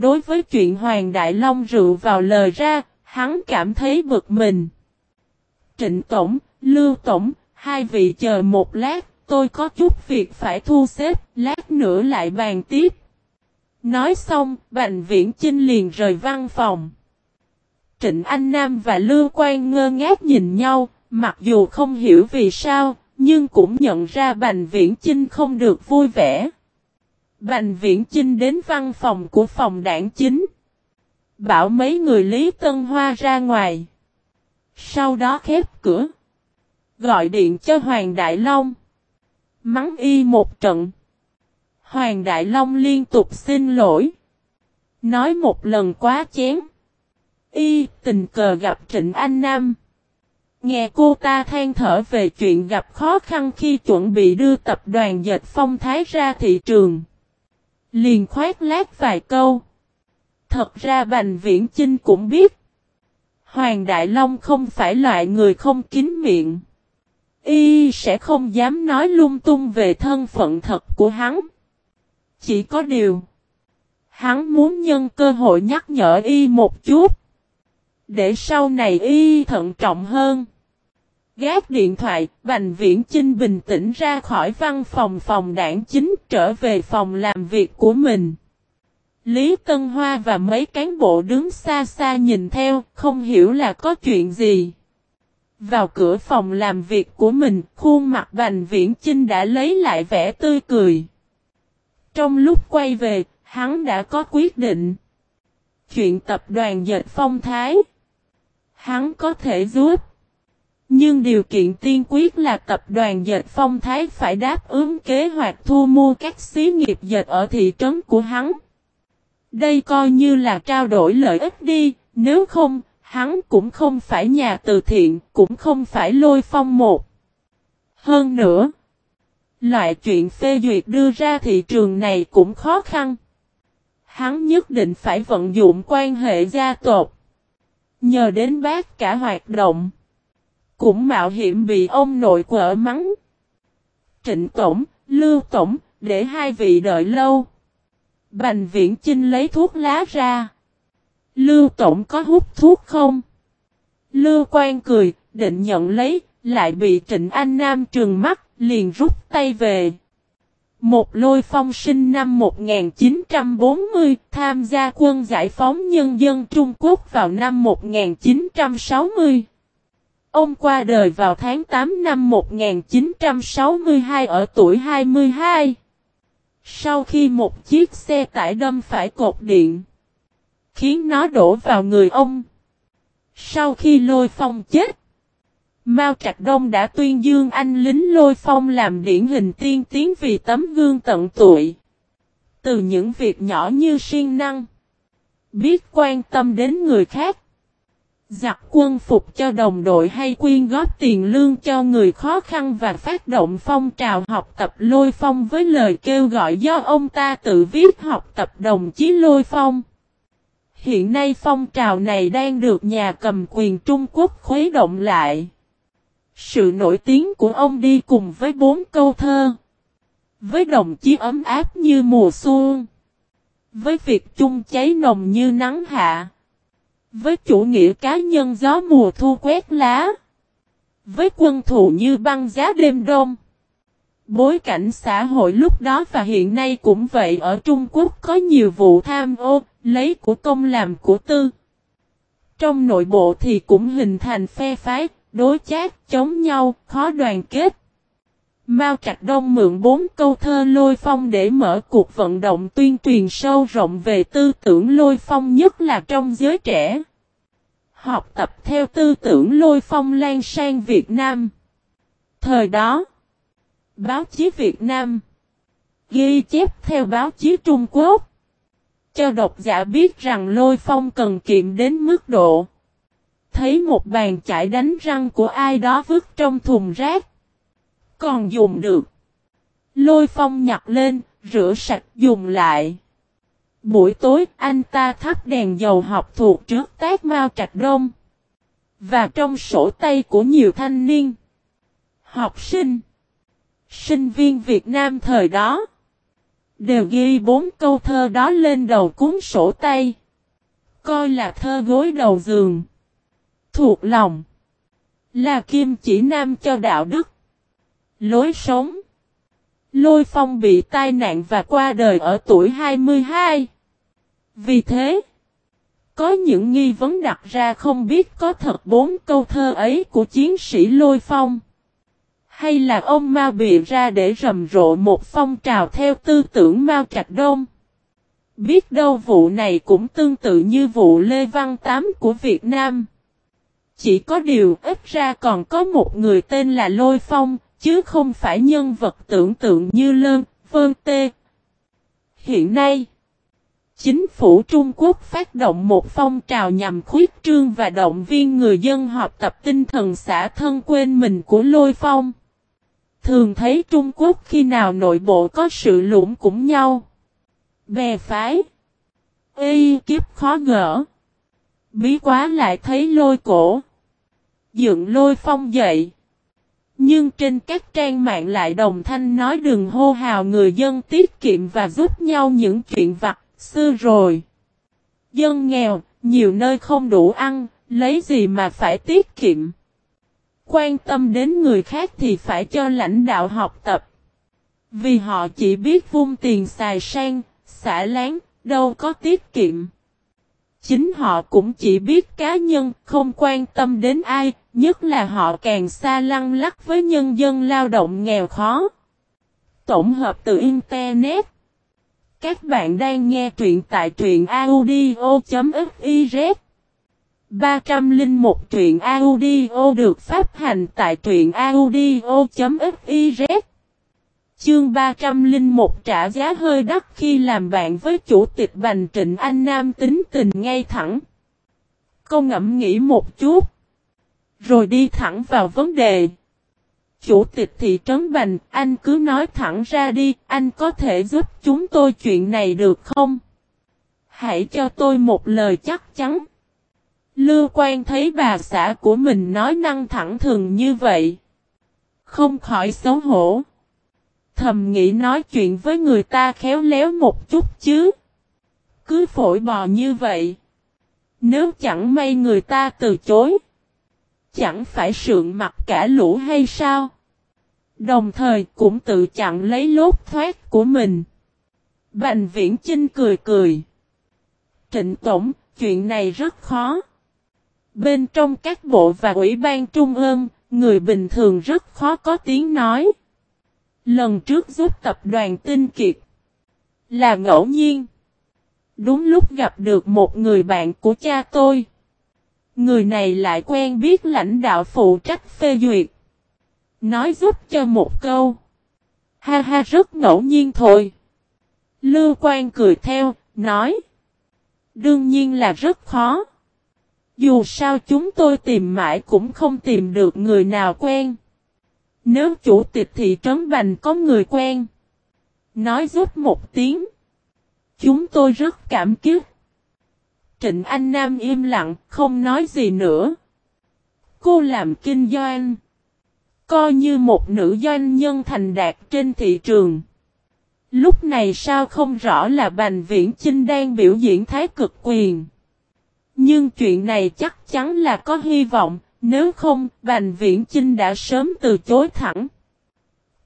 Đối với chuyện Hoàng Đại Long rượu vào lời ra, hắn cảm thấy bực mình. Trịnh Tổng, Lưu Tổng, hai vị chờ một lát, tôi có chút việc phải thu xếp, lát nữa lại bàn tiếp. Nói xong, Bành Viễn Chinh liền rời văn phòng. Trịnh Anh Nam và Lưu Quang ngơ ngác nhìn nhau, mặc dù không hiểu vì sao, nhưng cũng nhận ra Bành Viễn Chinh không được vui vẻ. Bành Viễn Chinh đến văn phòng của phòng đảng chính. Bảo mấy người Lý Tân Hoa ra ngoài. Sau đó khép cửa. Gọi điện cho Hoàng Đại Long. Mắng y một trận. Hoàng Đại Long liên tục xin lỗi. Nói một lần quá chén. Y, tình cờ gặp Trịnh Anh Nam. Nghe cô ta than thở về chuyện gặp khó khăn khi chuẩn bị đưa tập đoàn dệt phong thái ra thị trường. Liền khoát lát vài câu. Thật ra Bành Viễn Chinh cũng biết. Hoàng Đại Long không phải loại người không kín miệng. Y sẽ không dám nói lung tung về thân phận thật của hắn. Chỉ có điều. Hắn muốn nhân cơ hội nhắc nhở Y một chút. Để sau này Y thận trọng hơn. Gác điện thoại, Bành Viễn Chinh bình tĩnh ra khỏi văn phòng phòng đảng chính trở về phòng làm việc của mình. Lý Tân Hoa và mấy cán bộ đứng xa xa nhìn theo, không hiểu là có chuyện gì. Vào cửa phòng làm việc của mình, khuôn mặt Bành Viễn Chinh đã lấy lại vẻ tươi cười. Trong lúc quay về, hắn đã có quyết định. Chuyện tập đoàn dệt phong thái. Hắn có thể giúp. Nhưng điều kiện tiên quyết là tập đoàn dệt phong thái phải đáp ứng kế hoạch thu mua các xí nghiệp dệt ở thị trấn của hắn. Đây coi như là trao đổi lợi ích đi, nếu không, hắn cũng không phải nhà từ thiện, cũng không phải lôi phong một. Hơn nữa, loại chuyện phê duyệt đưa ra thị trường này cũng khó khăn. Hắn nhất định phải vận dụng quan hệ gia tộc. Nhờ đến bác cả hoạt động. Cũng mạo hiểm bị ông nội quở mắng. Trịnh Tổng, Lưu Tổng, để hai vị đợi lâu. Bành viễn Chinh lấy thuốc lá ra. Lưu Tổng có hút thuốc không? Lưu Quang cười, định nhận lấy, lại bị Trịnh Anh Nam trừng mắt, liền rút tay về. Một lôi phong sinh năm 1940 tham gia quân giải phóng nhân dân Trung Quốc vào năm 1960. Ông qua đời vào tháng 8 năm 1962 ở tuổi 22. Sau khi một chiếc xe tải đâm phải cột điện, khiến nó đổ vào người ông. Sau khi lôi phong chết, Mao Trạch Đông đã tuyên dương anh lính lôi phong làm điển hình tiên tiến vì tấm gương tận tụy Từ những việc nhỏ như siêng năng, biết quan tâm đến người khác, giặc quân phục cho đồng đội hay quyên góp tiền lương cho người khó khăn và phát động phong trào học tập lôi phong với lời kêu gọi do ông ta tự viết học tập đồng chí lôi phong. Hiện nay phong trào này đang được nhà cầm quyền Trung Quốc khuấy động lại. Sự nổi tiếng của ông đi cùng với bốn câu thơ. Với đồng chí ấm áp như mùa xuân. Với việc chung cháy nồng như nắng hạ. Với chủ nghĩa cá nhân gió mùa thu quét lá. Với quân thù như băng giá đêm đông. Bối cảnh xã hội lúc đó và hiện nay cũng vậy ở Trung Quốc có nhiều vụ tham ô, lấy của công làm của tư. Trong nội bộ thì cũng hình thành phe phái, đối chát, chống nhau, khó đoàn kết. Mao Trạch Đông mượn bốn câu thơ lôi phong để mở cuộc vận động tuyên truyền sâu rộng về tư tưởng lôi phong nhất là trong giới trẻ. Học tập theo tư tưởng lôi phong lan sang Việt Nam. Thời đó, báo chí Việt Nam ghi chép theo báo chí Trung Quốc. Cho độc giả biết rằng lôi phong cần kiệm đến mức độ thấy một bàn chải đánh răng của ai đó vứt trong thùng rác. Còn dùng được. Lôi phong nhặt lên, rửa sạch dùng lại. Buổi tối anh ta thắp đèn dầu học thuộc trước tác Mao Trạch Đông. Và trong sổ tay của nhiều thanh niên. Học sinh. Sinh viên Việt Nam thời đó. Đều ghi bốn câu thơ đó lên đầu cuốn sổ tay. Coi là thơ gối đầu giường thuộc lòng. Là kim chỉ nam cho đạo đức. Lối sống. Lôi phong bị tai nạn và qua đời ở tuổi 22. Vì thế, có những nghi vấn đặt ra không biết có thật bốn câu thơ ấy của chiến sĩ lôi phong. Hay là ông Mao bị ra để rầm rộ một phong trào theo tư tưởng Mao Trạch Đông. Biết đâu vụ này cũng tương tự như vụ Lê Văn Tám của Việt Nam. Chỉ có điều ít ra còn có một người tên là Lôi Phong, chứ không phải nhân vật tưởng tượng như Lơn, Vân Tê. Hiện nay, chính phủ Trung Quốc phát động một phong trào nhằm khuyết trương và động viên người dân học tập tinh thần xã thân quên mình của Lôi Phong. Thường thấy Trung Quốc khi nào nội bộ có sự lũng cũng nhau. Bè phái. Ê kiếp khó gỡ. Bí quá lại thấy lôi cổ dựng lôi phong dậy. Nhưng trên các trang mạng lại đồng thanh nói đừng hô hào người dân tiết kiệm và giúp nhau những chuyện vặt, xưa rồi. Dân nghèo, nhiều nơi không đủ ăn, lấy gì mà phải tiết kiệm. Quan tâm đến người khác thì phải cho lãnh đạo học tập. Vì họ chỉ biết vung tiền xài sang, xả láng, đâu có tiết kiệm. Chính họ cũng chỉ biết cá nhân, không quan tâm đến ai, Nhất là họ càng xa lăng lắc với nhân dân lao động nghèo khó. Tổng hợp từ Internet. Các bạn đang nghe truyện tại truyện audio.fiz 301 truyện audio được phát hành tại truyện audio.fiz Chương 301 trả giá hơi đắt khi làm bạn với chủ tịch Bành Trịnh Anh Nam tính tình ngay thẳng. Cô ngẫm nghĩ một chút. Rồi đi thẳng vào vấn đề. Chủ tịch thị trấn Bành, anh cứ nói thẳng ra đi, anh có thể giúp chúng tôi chuyện này được không? Hãy cho tôi một lời chắc chắn. Lưu quan thấy bà xã của mình nói năng thẳng thường như vậy. Không khỏi xấu hổ. Thầm nghĩ nói chuyện với người ta khéo léo một chút chứ. Cứ phổi bò như vậy. Nếu chẳng may người ta từ chối chẳng phải sượng mặt cả lũ hay sao? Đồng thời cũng tự chặn lấy lốt thoát của mình. Bành viễn Chinh cười cười. Trịnh Tổng, chuyện này rất khó. Bên trong các bộ và ủy ban trung ương, người bình thường rất khó có tiếng nói. Lần trước giúp tập đoàn tinh kiệt là ngẫu nhiên. Đúng lúc gặp được một người bạn của cha tôi. Người này lại quen biết lãnh đạo phụ trách phê duyệt. Nói giúp cho một câu. Ha ha rất ngẫu nhiên thôi. Lưu Quan cười theo, nói. Đương nhiên là rất khó. Dù sao chúng tôi tìm mãi cũng không tìm được người nào quen. Nếu chủ tịch thị trấn Bành có người quen. Nói giúp một tiếng. Chúng tôi rất cảm kích. Trịnh Anh Nam im lặng, không nói gì nữa. Cô làm kinh doanh. Coi như một nữ doanh nhân thành đạt trên thị trường. Lúc này sao không rõ là Bành Viễn Chinh đang biểu diễn thái cực quyền. Nhưng chuyện này chắc chắn là có hy vọng, nếu không, Bành Viễn Chinh đã sớm từ chối thẳng.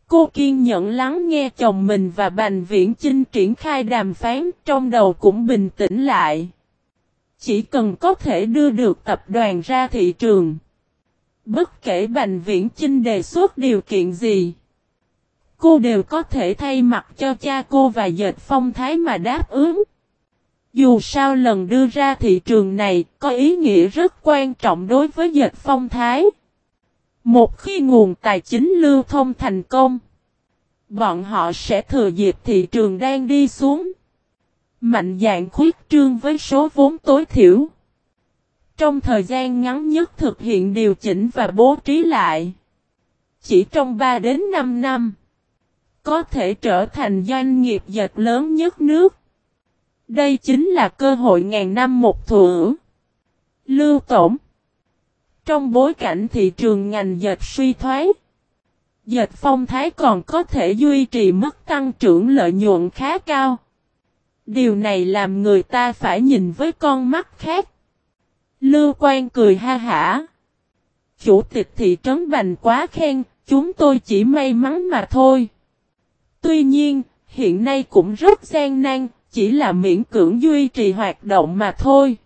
Cô kiên nhẫn lắng nghe chồng mình và Bành Viễn Chinh triển khai đàm phán, trong đầu cũng bình tĩnh lại. Chỉ cần có thể đưa được tập đoàn ra thị trường. Bất kể Bành Viễn Chinh đề xuất điều kiện gì. Cô đều có thể thay mặt cho cha cô và dệt phong thái mà đáp ứng. Dù sao lần đưa ra thị trường này có ý nghĩa rất quan trọng đối với dịch phong thái. Một khi nguồn tài chính lưu thông thành công, bọn họ sẽ thừa dịp thị trường đang đi xuống. Mạnh dạng khuyết trương với số vốn tối thiểu. Trong thời gian ngắn nhất thực hiện điều chỉnh và bố trí lại. Chỉ trong 3 đến 5 năm, có thể trở thành doanh nghiệp dệt lớn nhất nước. Đây chính là cơ hội ngàn năm một thủa. Lưu Tổng Trong bối cảnh thị trường ngành dệt suy thoái, dệt phong thái còn có thể duy trì mức tăng trưởng lợi nhuận khá cao. Điều này làm người ta phải nhìn với con mắt khác. Lưu Quan cười ha hả. Chủ tịch thị trấn Bành quá khen, chúng tôi chỉ may mắn mà thôi. Tuy nhiên, hiện nay cũng rất gian nan, chỉ là miễn cưỡng duy trì hoạt động mà thôi.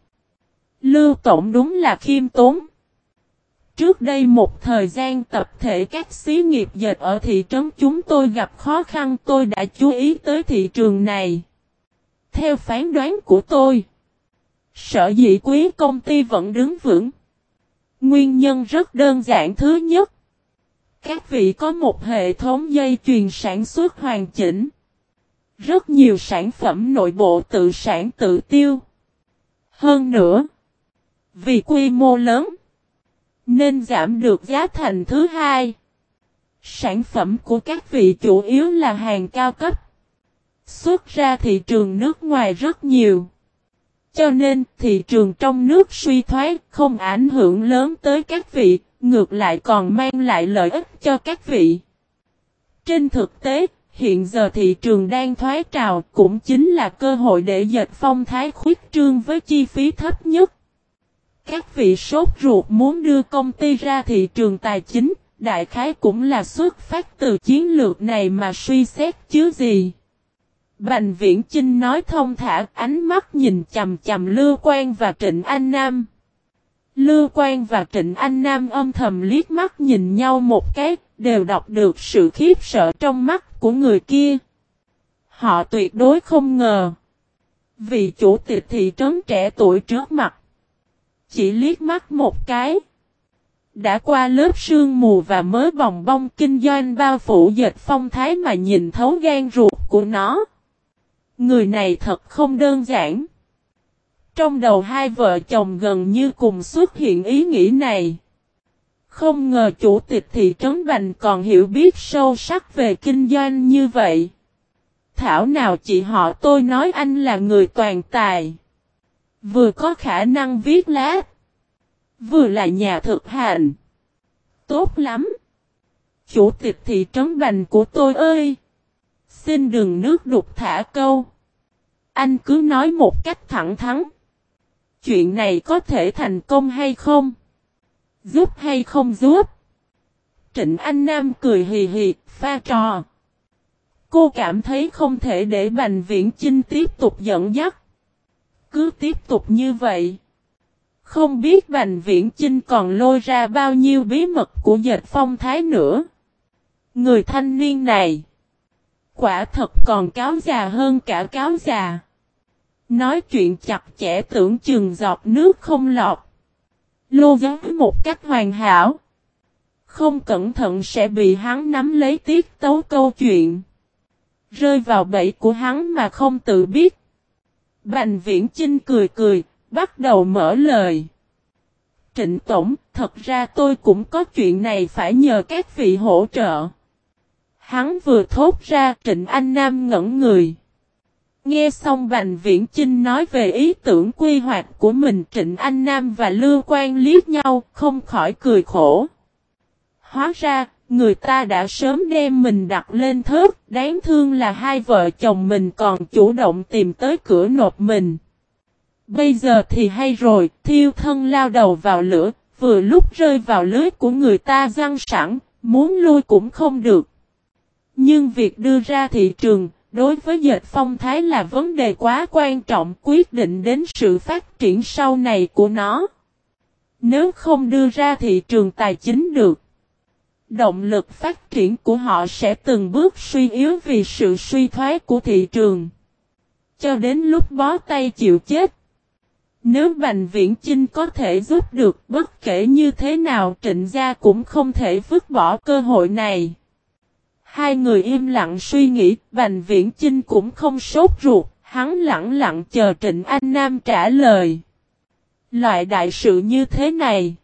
Lưu Tổng đúng là khiêm tốn. Trước đây một thời gian tập thể các xí nghiệp dệt ở thị trấn chúng tôi gặp khó khăn tôi đã chú ý tới thị trường này. Theo phán đoán của tôi, sở dĩ quý công ty vẫn đứng vững. Nguyên nhân rất đơn giản thứ nhất. Các vị có một hệ thống dây chuyền sản xuất hoàn chỉnh. Rất nhiều sản phẩm nội bộ tự sản tự tiêu. Hơn nữa, vì quy mô lớn, nên giảm được giá thành thứ hai. Sản phẩm của các vị chủ yếu là hàng cao cấp. Xuất ra thị trường nước ngoài rất nhiều. Cho nên thị trường trong nước suy thoái không ảnh hưởng lớn tới các vị, ngược lại còn mang lại lợi ích cho các vị. Trên thực tế, hiện giờ thị trường đang thoái trào cũng chính là cơ hội để dệt phong thái khuyết trương với chi phí thấp nhất. Các vị sốt ruột muốn đưa công ty ra thị trường tài chính, đại khái cũng là xuất phát từ chiến lược này mà suy xét chứ gì. Bành Viễn Chinh nói thông thả ánh mắt nhìn chầm chầm Lưu Quang và Trịnh Anh Nam. Lưu Quang và Trịnh Anh Nam âm thầm liếc mắt nhìn nhau một cái, đều đọc được sự khiếp sợ trong mắt của người kia. Họ tuyệt đối không ngờ. Vì chủ tịch thị trấn trẻ tuổi trước mặt. Chỉ liếc mắt một cái. Đã qua lớp sương mù và mới vòng bông kinh doanh bao phủ dệt phong thái mà nhìn thấu gan ruột của nó. Người này thật không đơn giản. Trong đầu hai vợ chồng gần như cùng xuất hiện ý nghĩ này. Không ngờ chủ tịch thị trấn Bành còn hiểu biết sâu sắc về kinh doanh như vậy. Thảo nào chị họ tôi nói anh là người toàn tài. Vừa có khả năng viết lá. Vừa là nhà thực hành. Tốt lắm. Chủ tịch thị trấn Bành của tôi ơi. Xin đừng nước đục thả câu. Anh cứ nói một cách thẳng thắn. Chuyện này có thể thành công hay không? Giúp hay không giúp? Trịnh Anh Nam cười hì hì, pha trò. Cô cảm thấy không thể để Bành Viễn Chinh tiếp tục dẫn dắt. Cứ tiếp tục như vậy. Không biết Bành Viễn Chinh còn lôi ra bao nhiêu bí mật của dệt phong thái nữa. Người thanh niên này. Quả thật còn cáo già hơn cả cáo già. Nói chuyện chặt chẽ tưởng chừng giọt nước không lọt. Lô gắn một cách hoàn hảo. Không cẩn thận sẽ bị hắn nắm lấy tiết tấu câu chuyện. Rơi vào bẫy của hắn mà không tự biết. Bành viễn Trinh cười cười, bắt đầu mở lời. Trịnh Tổng, thật ra tôi cũng có chuyện này phải nhờ các vị hỗ trợ. Hắn vừa thốt ra Trịnh Anh Nam ngẩn người. Nghe xong Bành Viễn Chinh nói về ý tưởng quy hoạch của mình Trịnh Anh Nam và Lưu Quang liếc nhau không khỏi cười khổ. Hóa ra, người ta đã sớm đem mình đặt lên thớt, đáng thương là hai vợ chồng mình còn chủ động tìm tới cửa nộp mình. Bây giờ thì hay rồi, thiêu thân lao đầu vào lửa, vừa lúc rơi vào lưới của người ta răng sẵn, muốn lui cũng không được. Nhưng việc đưa ra thị trường, đối với dệt phong thái là vấn đề quá quan trọng quyết định đến sự phát triển sau này của nó. Nếu không đưa ra thị trường tài chính được, động lực phát triển của họ sẽ từng bước suy yếu vì sự suy thoái của thị trường. Cho đến lúc bó tay chịu chết. Nếu Bành Viễn Chinh có thể giúp được bất kể như thế nào trịnh gia cũng không thể vứt bỏ cơ hội này. Hai người im lặng suy nghĩ, Bành Viễn Chinh cũng không sốt ruột, hắn lặng lặng chờ Trịnh Anh Nam trả lời. Loại đại sự như thế này,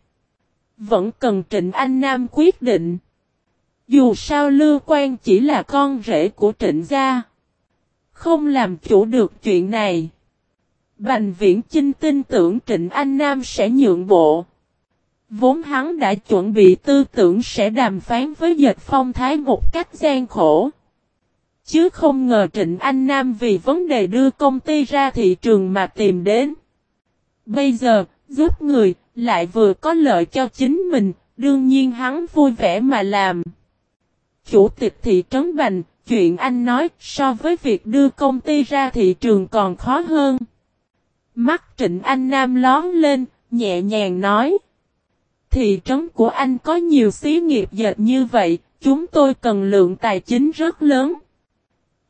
vẫn cần Trịnh Anh Nam quyết định. Dù sao Lưu Quan chỉ là con rể của Trịnh gia, không làm chủ được chuyện này. Bành Viễn Chinh tin tưởng Trịnh Anh Nam sẽ nhượng bộ. Vốn hắn đã chuẩn bị tư tưởng sẽ đàm phán với dệt phong thái một cách gian khổ. Chứ không ngờ Trịnh Anh Nam vì vấn đề đưa công ty ra thị trường mà tìm đến. Bây giờ, giúp người, lại vừa có lợi cho chính mình, đương nhiên hắn vui vẻ mà làm. Chủ tịch thị trấn Bành, chuyện anh nói so với việc đưa công ty ra thị trường còn khó hơn. Mắt Trịnh Anh Nam lón lên, nhẹ nhàng nói. Thị trấn của anh có nhiều xí nghiệp dệt như vậy, chúng tôi cần lượng tài chính rất lớn.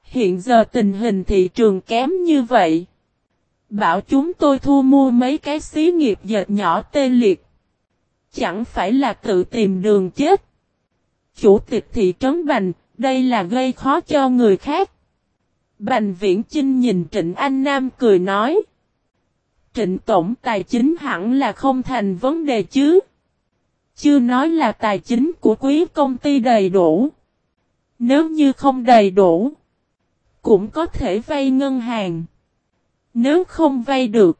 Hiện giờ tình hình thị trường kém như vậy. Bảo chúng tôi thu mua mấy cái xí nghiệp dệt nhỏ tê liệt. Chẳng phải là tự tìm đường chết. Chủ tịch thị trấn Bành, đây là gây khó cho người khác. Bành Viễn Chinh nhìn Trịnh Anh Nam cười nói. Trịnh Tổng tài chính hẳn là không thành vấn đề chứ. Chưa nói là tài chính của quý công ty đầy đủ. Nếu như không đầy đủ, cũng có thể vay ngân hàng. Nếu không vay được,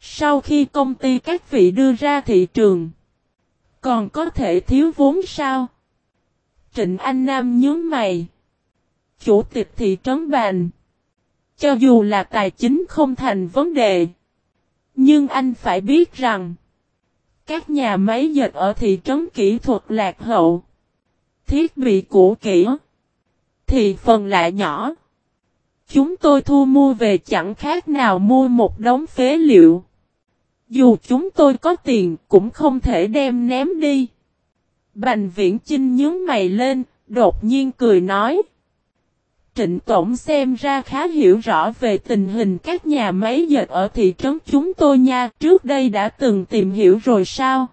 sau khi công ty các vị đưa ra thị trường, còn có thể thiếu vốn sao? Trịnh Anh Nam nhớ mày. Chủ tịch thị trấn bàn. Cho dù là tài chính không thành vấn đề. Nhưng anh phải biết rằng. Các nhà máy dệt ở thị trấn kỹ thuật lạc hậu. Thiết bị cũ kỹ. Thì phần lại nhỏ. Chúng tôi thu mua về chẳng khác nào mua một đống phế liệu. Dù chúng tôi có tiền cũng không thể đem ném đi. Bành viễn Trinh nhướng mày lên, đột nhiên cười nói. Trịnh Tổng xem ra khá hiểu rõ về tình hình các nhà máy dệt ở thị trấn chúng tôi nha, trước đây đã từng tìm hiểu rồi sao?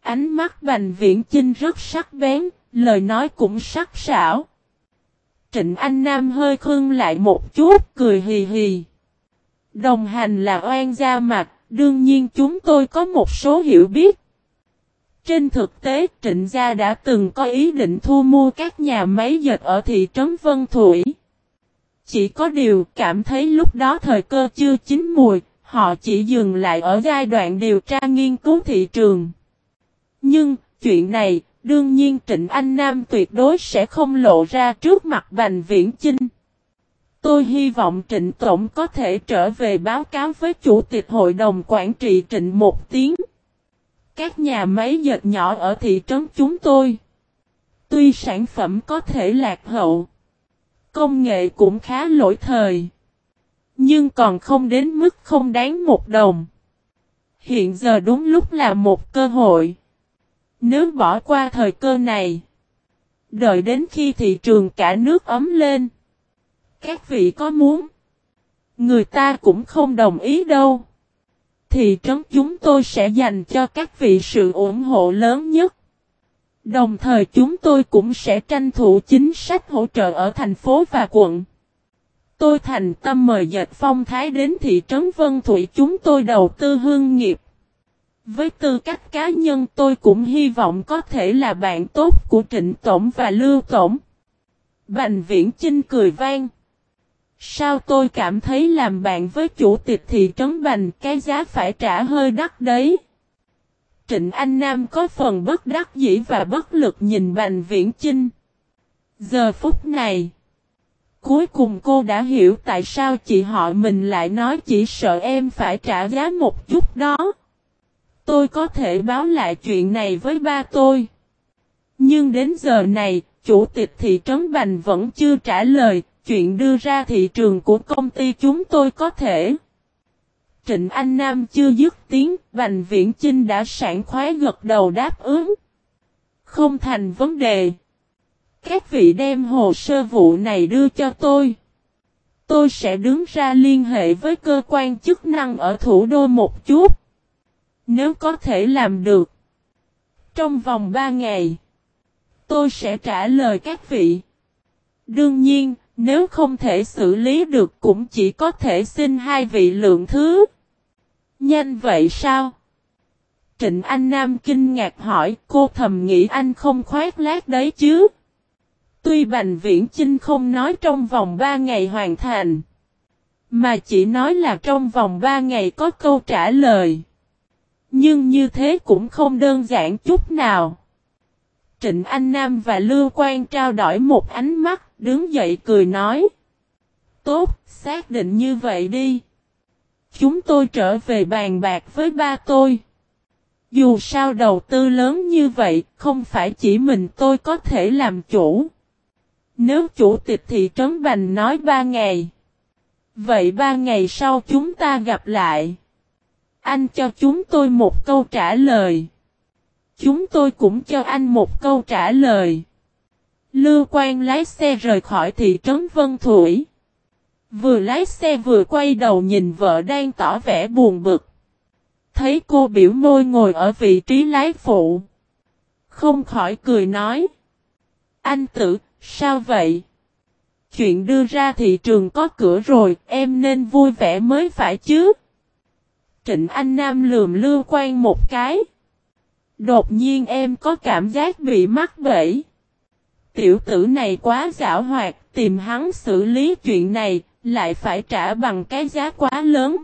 Ánh mắt Bành Viễn Chinh rất sắc bén, lời nói cũng sắc sảo. Trịnh Anh Nam hơi khưng lại một chút, cười hì hì. Đồng hành là oan gia mặt, đương nhiên chúng tôi có một số hiểu biết. Trên thực tế, Trịnh Gia đã từng có ý định thu mua các nhà máy dệt ở thị trấn Vân Thủy. Chỉ có điều cảm thấy lúc đó thời cơ chưa chín mùi, họ chỉ dừng lại ở giai đoạn điều tra nghiên cứu thị trường. Nhưng, chuyện này, đương nhiên Trịnh Anh Nam tuyệt đối sẽ không lộ ra trước mặt Bành Viễn Chinh. Tôi hy vọng Trịnh Tổng có thể trở về báo cáo với Chủ tịch Hội đồng Quản trị Trịnh một tiếng. Các nhà máy dệt nhỏ ở thị trấn chúng tôi. Tuy sản phẩm có thể lạc hậu, công nghệ cũng khá lỗi thời, nhưng còn không đến mức không đáng một đồng. Hiện giờ đúng lúc là một cơ hội. Nếu bỏ qua thời cơ này, đợi đến khi thị trường cả nước ấm lên, các vị có muốn, người ta cũng không đồng ý đâu. Thị trấn chúng tôi sẽ dành cho các vị sự ủng hộ lớn nhất. Đồng thời chúng tôi cũng sẽ tranh thủ chính sách hỗ trợ ở thành phố và quận. Tôi thành tâm mời dệt phong thái đến thị trấn Vân Thủy chúng tôi đầu tư hương nghiệp. Với tư cách cá nhân tôi cũng hy vọng có thể là bạn tốt của Trịnh Tổng và Lưu Tổng. Bành Viễn Chinh cười vang. Sao tôi cảm thấy làm bạn với chủ tịch thị trấn Bành cái giá phải trả hơi đắt đấy. Trịnh Anh Nam có phần bất đắc dĩ và bất lực nhìn Bành Viễn Chinh. Giờ phút này, cuối cùng cô đã hiểu tại sao chị họ mình lại nói chỉ sợ em phải trả giá một chút đó. Tôi có thể báo lại chuyện này với ba tôi. Nhưng đến giờ này, chủ tịch thị trấn Bành vẫn chưa trả lời, chuyện đưa ra thị trường của công ty chúng tôi có thể. Trịnh Anh Nam chưa dứt tiếng, Bành Viễn Chinh đã sảng khoái gật đầu đáp ứng. Không thành vấn đề. Các vị đem hồ sơ vụ này đưa cho tôi. Tôi sẽ đứng ra liên hệ với cơ quan chức năng ở thủ đô một chút. Nếu có thể làm được. Trong vòng 3 ngày. Tôi sẽ trả lời các vị. Đương nhiên, nếu không thể xử lý được cũng chỉ có thể xin hai vị lượng thứ. Nhanh vậy sao? Trịnh Anh Nam kinh ngạc hỏi, cô thầm nghĩ anh không khoát lát đấy chứ. Tuy Bành Viễn Chinh không nói trong vòng 3 ngày hoàn thành. Mà chỉ nói là trong vòng 3 ngày có câu trả lời. Nhưng như thế cũng không đơn giản chút nào. Trịnh Anh Nam và Lưu Quang trao đổi một ánh mắt, đứng dậy cười nói. Tốt, xác định như vậy đi. Chúng tôi trở về bàn bạc với ba tôi. Dù sao đầu tư lớn như vậy, không phải chỉ mình tôi có thể làm chủ. Nếu chủ tịch thị trấn Bành nói ba ngày. Vậy ba ngày sau chúng ta gặp lại. Anh cho chúng tôi một câu trả lời. Chúng tôi cũng cho anh một câu trả lời. Lưu Quang lái xe rời khỏi thị trấn Vân Thủy. Vừa lái xe vừa quay đầu nhìn vợ đang tỏ vẻ buồn bực. Thấy cô biểu môi ngồi ở vị trí lái phụ. Không khỏi cười nói. Anh tử, sao vậy? Chuyện đưa ra thị trường có cửa rồi, em nên vui vẻ mới phải chứ? Trịnh Anh Nam lườm lưu quan một cái. Đột nhiên em có cảm giác bị mắc bẫy. Tiểu tử này quá giảo hoạt, tìm hắn xử lý chuyện này, lại phải trả bằng cái giá quá lớn.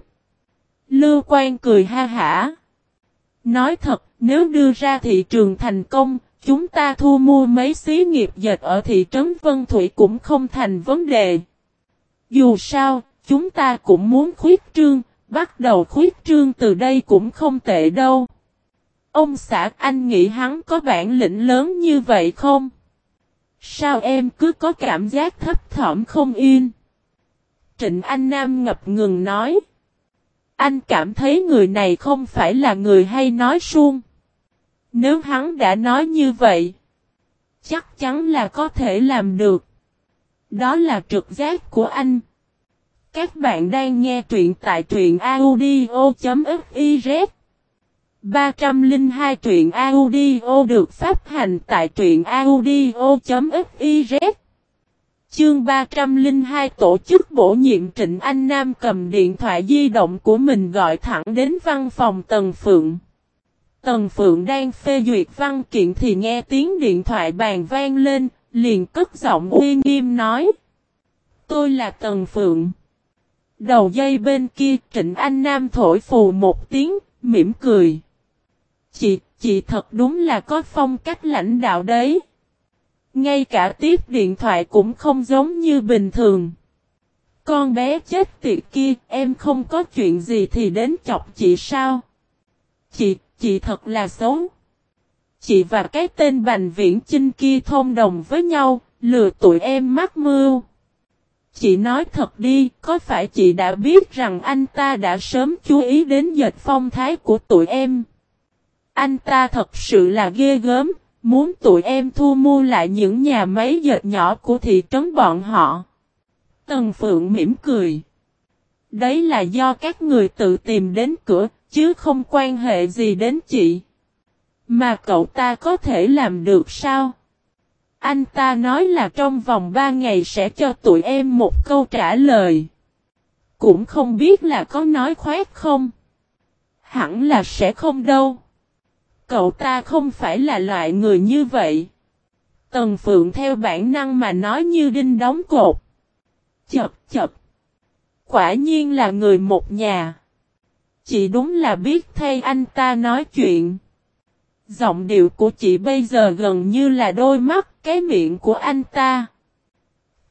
Lưu Quan cười ha hả. Nói thật, nếu đưa ra thị trường thành công, chúng ta thu mua mấy xí nghiệp dệt ở thị trấn Vân Thủy cũng không thành vấn đề. Dù sao, chúng ta cũng muốn khuyết trương, bắt đầu khuyết trương từ đây cũng không tệ đâu. Ông xã anh nghĩ hắn có bản lĩnh lớn như vậy không? Sao em cứ có cảm giác thấp thỏm không yên? Trịnh Anh Nam ngập ngừng nói. Anh cảm thấy người này không phải là người hay nói suông. Nếu hắn đã nói như vậy, chắc chắn là có thể làm được. Đó là trực giác của anh. Các bạn đang nghe truyện tại truyện audio.fif 302 truyện audio được phát hành tại truyện audio.fiz Chương 302 tổ chức bổ nhiệm Trịnh Anh Nam cầm điện thoại di động của mình gọi thẳng đến văn phòng Tần Phượng. Tần Phượng đang phê duyệt văn kiện thì nghe tiếng điện thoại bàn vang lên, liền cất giọng uy nghiêm nói. Tôi là Tần Phượng. Đầu dây bên kia Trịnh Anh Nam thổi phù một tiếng, mỉm cười. Chị, chị thật đúng là có phong cách lãnh đạo đấy. Ngay cả tiếp điện thoại cũng không giống như bình thường. Con bé chết tiệt kia, em không có chuyện gì thì đến chọc chị sao? Chị, chị thật là xấu. Chị và cái tên Bành Viễn Chinh kia thông đồng với nhau, lừa tụi em mắc mưu. Chị nói thật đi, có phải chị đã biết rằng anh ta đã sớm chú ý đến dệt phong thái của tụi em? Anh ta thật sự là ghê gớm, muốn tụi em thu mua lại những nhà máy dệt nhỏ của thị trấn bọn họ. Tần Phượng mỉm cười. Đấy là do các người tự tìm đến cửa, chứ không quan hệ gì đến chị. Mà cậu ta có thể làm được sao? Anh ta nói là trong vòng 3 ngày sẽ cho tụi em một câu trả lời. Cũng không biết là có nói khoét không? Hẳn là sẽ không đâu. Cậu ta không phải là loại người như vậy. Tần Phượng theo bản năng mà nói như đinh đóng cột. Chập chập. Quả nhiên là người một nhà. Chị đúng là biết thay anh ta nói chuyện. Giọng điệu của chị bây giờ gần như là đôi mắt cái miệng của anh ta.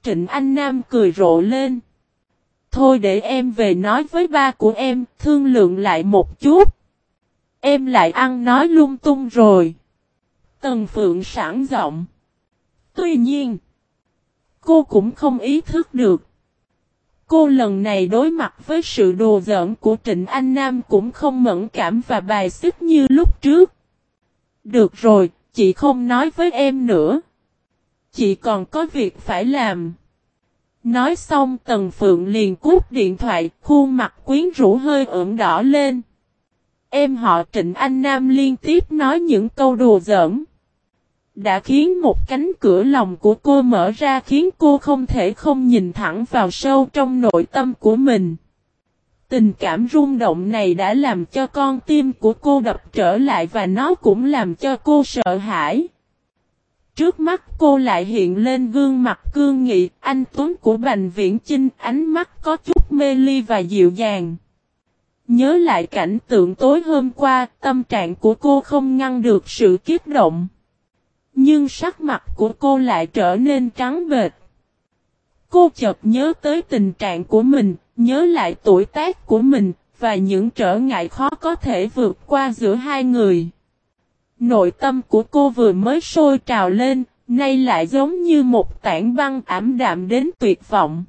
Trịnh Anh Nam cười rộ lên. Thôi để em về nói với ba của em, thương lượng lại một chút. Em lại ăn nói lung tung rồi. Tần Phượng sẵn giọng. Tuy nhiên, cô cũng không ý thức được. Cô lần này đối mặt với sự đồ giỡn của Trịnh Anh Nam cũng không mẫn cảm và bài xích như lúc trước. Được rồi, chị không nói với em nữa. Chị còn có việc phải làm. Nói xong Tần Phượng liền cút điện thoại, khuôn mặt quyến rũ hơi ửng đỏ lên. Em họ Trịnh Anh Nam liên tiếp nói những câu đùa giỡn. Đã khiến một cánh cửa lòng của cô mở ra khiến cô không thể không nhìn thẳng vào sâu trong nội tâm của mình. Tình cảm rung động này đã làm cho con tim của cô đập trở lại và nó cũng làm cho cô sợ hãi. Trước mắt cô lại hiện lên gương mặt cương nghị, anh Tuấn của Bành Viễn Chinh, ánh mắt có chút mê ly và dịu dàng. Nhớ lại cảnh tượng tối hôm qua, tâm trạng của cô không ngăn được sự kiếp động. Nhưng sắc mặt của cô lại trở nên trắng bệt. Cô chợt nhớ tới tình trạng của mình, nhớ lại tuổi tác của mình, và những trở ngại khó có thể vượt qua giữa hai người. Nội tâm của cô vừa mới sôi trào lên, nay lại giống như một tảng băng ảm đạm đến tuyệt vọng.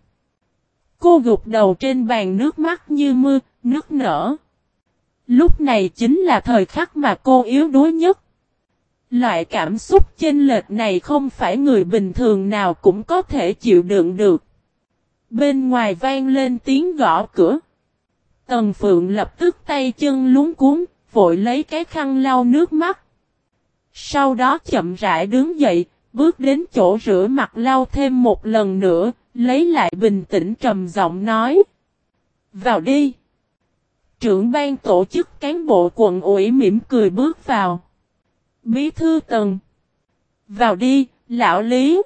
Cô gục đầu trên bàn nước mắt như mưa, nước nở. Lúc này chính là thời khắc mà cô yếu đuối nhất. Loại cảm xúc chênh lệch này không phải người bình thường nào cũng có thể chịu đựng được. Bên ngoài vang lên tiếng gõ cửa. Tần Phượng lập tức tay chân lúng cuốn, vội lấy cái khăn lau nước mắt. Sau đó chậm rãi đứng dậy, bước đến chỗ rửa mặt lau thêm một lần nữa, lấy lại bình tĩnh trầm giọng nói. Vào đi. Trưởng ban tổ chức cán bộ quận ủy mỉm cười bước vào. Bí thư tần. Vào đi, lão lý.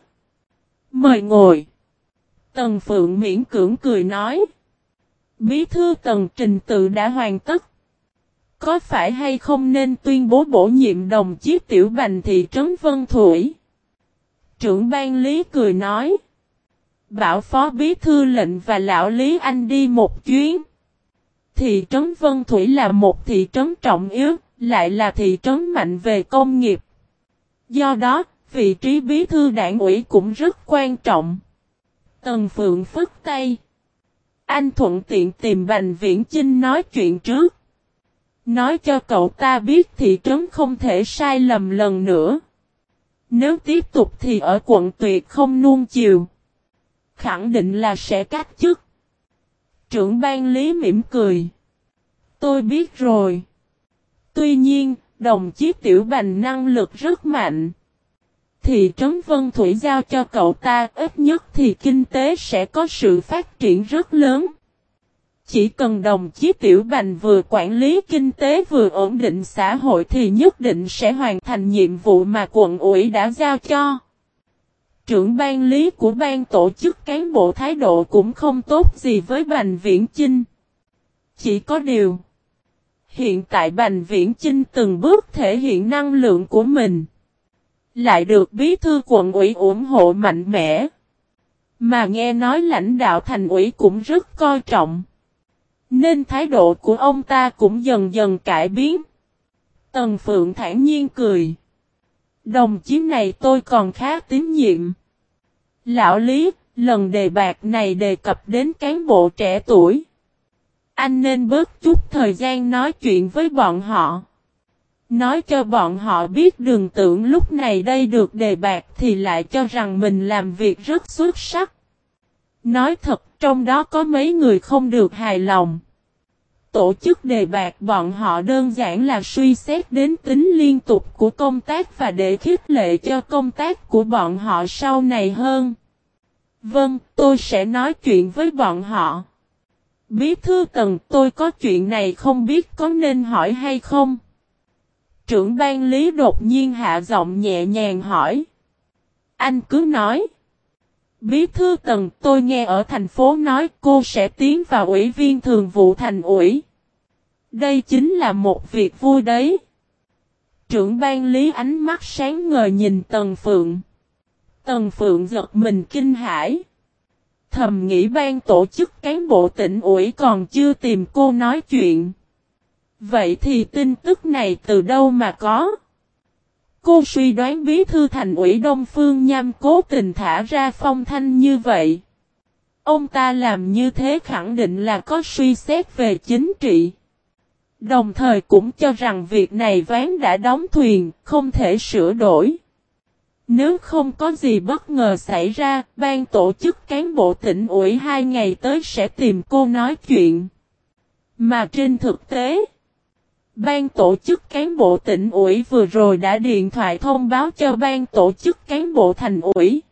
Mời ngồi. Tần Phượng miễn cưỡng cười nói. Bí thư tần trình tự đã hoàn tất. Có phải hay không nên tuyên bố bổ nhiệm đồng chí tiểu bành thị trấn Vân Thủy? Trưởng ban lý cười nói. Bảo phó bí thư lệnh và lão lý anh đi một chuyến. Thị trấn Vân Thủy là một thị trấn trọng yếu, lại là thị trấn mạnh về công nghiệp. Do đó, vị trí bí thư đảng ủy cũng rất quan trọng. Tần Phượng phức tay. Anh thuận tiện tìm Bành Viễn Chinh nói chuyện trước. Nói cho cậu ta biết thị trấn không thể sai lầm lần nữa. Nếu tiếp tục thì ở quận tuyệt không nuông chiều. Khẳng định là sẽ cách chức. Trưởng ban lý mỉm cười. Tôi biết rồi. Tuy nhiên, đồng chí Tiểu Bành năng lực rất mạnh. Thị trấn Vân Thủy giao cho cậu ta ít nhất thì kinh tế sẽ có sự phát triển rất lớn. Chỉ cần đồng chí Tiểu Bành vừa quản lý kinh tế vừa ổn định xã hội thì nhất định sẽ hoàn thành nhiệm vụ mà quận ủy đã giao cho. Trưởng ban lý của ban tổ chức cán bộ thái độ cũng không tốt gì với Bành Viễn Chinh. Chỉ có điều, hiện tại Bành Viễn Chinh từng bước thể hiện năng lượng của mình. Lại được bí thư quận ủy ủng hộ mạnh mẽ. Mà nghe nói lãnh đạo thành ủy cũng rất coi trọng. Nên thái độ của ông ta cũng dần dần cải biến. Tần Phượng thản nhiên cười. Đồng chí này tôi còn khá tín nhiệm. Lão Lý, lần đề bạc này đề cập đến cán bộ trẻ tuổi. Anh nên bớt chút thời gian nói chuyện với bọn họ. Nói cho bọn họ biết đường tưởng lúc này đây được đề bạc thì lại cho rằng mình làm việc rất xuất sắc. Nói thật trong đó có mấy người không được hài lòng. Tổ chức đề bạc bọn họ đơn giản là suy xét đến tính liên tục của công tác và để khích lệ cho công tác của bọn họ sau này hơn. Vâng, tôi sẽ nói chuyện với bọn họ. Bí thư tần tôi có chuyện này không biết có nên hỏi hay không? Trưởng ban lý đột nhiên hạ giọng nhẹ nhàng hỏi. Anh cứ nói. Bí thư tần tôi nghe ở thành phố nói cô sẽ tiến vào ủy viên thường vụ thành ủy. Đây chính là một việc vui đấy. Trưởng ban lý ánh mắt sáng ngời nhìn Tần Phượng. Tần Phượng giật mình kinh hãi. Thầm nghĩ ban tổ chức cán bộ tỉnh ủy còn chưa tìm cô nói chuyện. Vậy thì tin tức này từ đâu mà có? Cô suy đoán bí thư thành ủy Đông Phương Nham cố tình thả ra phong thanh như vậy. Ông ta làm như thế khẳng định là có suy xét về chính trị. Đồng thời cũng cho rằng việc này ván đã đóng thuyền, không thể sửa đổi. Nếu không có gì bất ngờ xảy ra, ban tổ chức cán bộ tỉnh ủy hai ngày tới sẽ tìm cô nói chuyện. Mà trên thực tế, ban tổ chức cán bộ tỉnh ủy vừa rồi đã điện thoại thông báo cho ban tổ chức cán bộ thành ủy.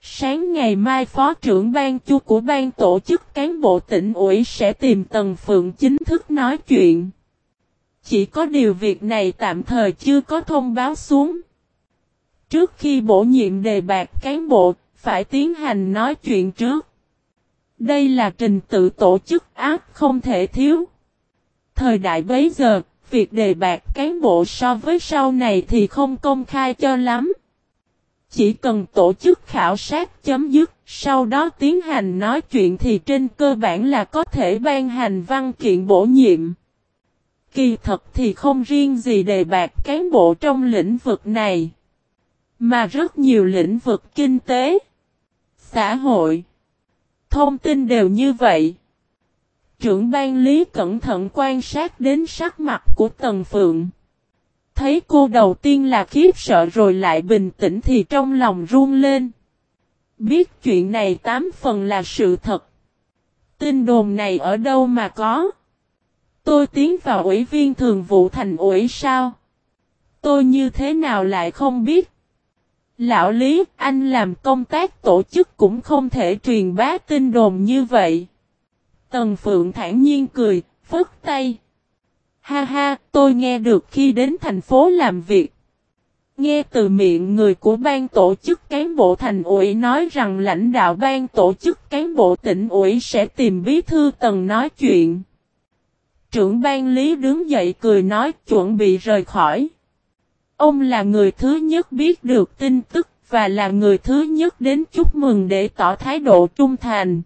Sáng ngày mai phó trưởng ban chu của ban tổ chức cán bộ tỉnh ủy sẽ tìm Tần Phượng chính thức nói chuyện. Chỉ có điều việc này tạm thời chưa có thông báo xuống. Trước khi bổ nhiệm đề bạc cán bộ, phải tiến hành nói chuyện trước. Đây là trình tự tổ chức ác không thể thiếu. Thời đại bấy giờ, việc đề bạc cán bộ so với sau này thì không công khai cho lắm. Chỉ cần tổ chức khảo sát chấm dứt, sau đó tiến hành nói chuyện thì trên cơ bản là có thể ban hành văn kiện bổ nhiệm. Kỳ thật thì không riêng gì đề bạc cán bộ trong lĩnh vực này. Mà rất nhiều lĩnh vực kinh tế, xã hội, thông tin đều như vậy. Trưởng ban lý cẩn thận quan sát đến sắc mặt của Tần Phượng. Thấy cô đầu tiên là khiếp sợ rồi lại bình tĩnh thì trong lòng run lên. Biết chuyện này tám phần là sự thật. Tin đồn này ở đâu mà có? Tôi tiến vào ủy viên thường vụ thành ủy sao? Tôi như thế nào lại không biết? Lão Lý, anh làm công tác tổ chức cũng không thể truyền bá tin đồn như vậy. Tần Phượng thản nhiên cười, phất tay. Ha ha, tôi nghe được khi đến thành phố làm việc. Nghe từ miệng người của ban tổ chức cán bộ thành ủy nói rằng lãnh đạo ban tổ chức cán bộ tỉnh ủy sẽ tìm bí thư tần nói chuyện. Trưởng ban lý đứng dậy cười nói chuẩn bị rời khỏi. Ông là người thứ nhất biết được tin tức và là người thứ nhất đến chúc mừng để tỏ thái độ trung thành.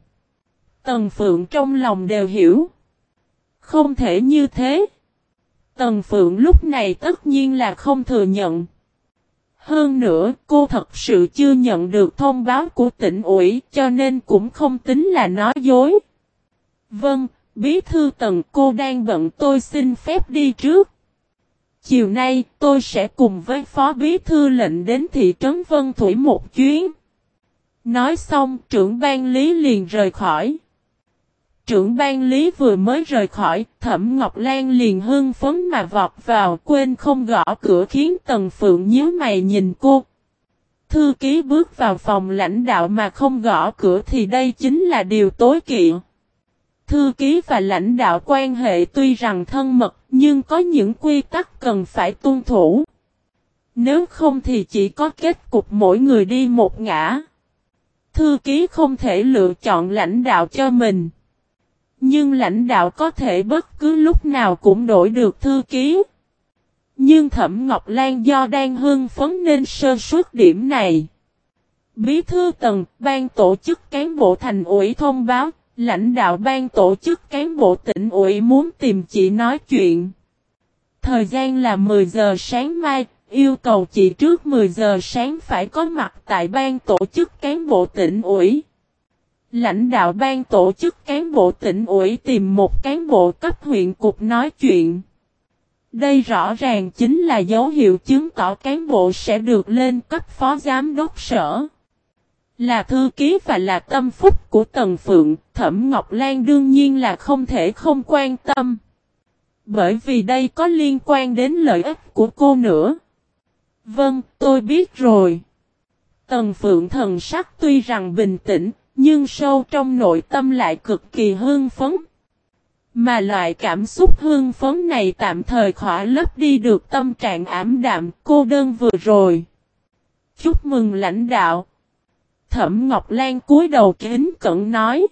Tần Phượng trong lòng đều hiểu. Không thể như thế. Tần Phượng lúc này tất nhiên là không thừa nhận. Hơn nữa, cô thật sự chưa nhận được thông báo của tỉnh ủy cho nên cũng không tính là nói dối. Vâng, bí thư tần cô đang bận tôi xin phép đi trước. Chiều nay tôi sẽ cùng với phó bí thư lệnh đến thị trấn Vân Thủy một chuyến. Nói xong trưởng ban lý liền rời khỏi. Trưởng ban lý vừa mới rời khỏi, thẩm Ngọc Lan liền hưng phấn mà vọt vào, quên không gõ cửa khiến Tần Phượng nhíu mày nhìn cô. Thư ký bước vào phòng lãnh đạo mà không gõ cửa thì đây chính là điều tối kỵ. Thư ký và lãnh đạo quan hệ tuy rằng thân mật nhưng có những quy tắc cần phải tuân thủ. Nếu không thì chỉ có kết cục mỗi người đi một ngã. Thư ký không thể lựa chọn lãnh đạo cho mình. Nhưng lãnh đạo có thể bất cứ lúc nào cũng đổi được thư ký. Nhưng Thẩm Ngọc Lan do đang hưng phấn nên sơ suất điểm này. Bí thư tầng, ban tổ chức cán bộ thành ủy thông báo, lãnh đạo ban tổ chức cán bộ tỉnh ủy muốn tìm chị nói chuyện. Thời gian là 10 giờ sáng mai, yêu cầu chị trước 10 giờ sáng phải có mặt tại ban tổ chức cán bộ tỉnh ủy. Lãnh đạo ban tổ chức cán bộ tỉnh ủy tìm một cán bộ cấp huyện cục nói chuyện. Đây rõ ràng chính là dấu hiệu chứng tỏ cán bộ sẽ được lên cấp phó giám đốc sở. Là thư ký và là tâm phúc của Tần Phượng, Thẩm Ngọc Lan đương nhiên là không thể không quan tâm. Bởi vì đây có liên quan đến lợi ích của cô nữa. Vâng, tôi biết rồi. Tần Phượng thần sắc tuy rằng bình tĩnh, nhưng sâu trong nội tâm lại cực kỳ hưng phấn. Mà loại cảm xúc hưng phấn này tạm thời khỏa lấp đi được tâm trạng ảm đạm cô đơn vừa rồi. Chúc mừng lãnh đạo. Thẩm Ngọc Lan cúi đầu kính cẩn nói.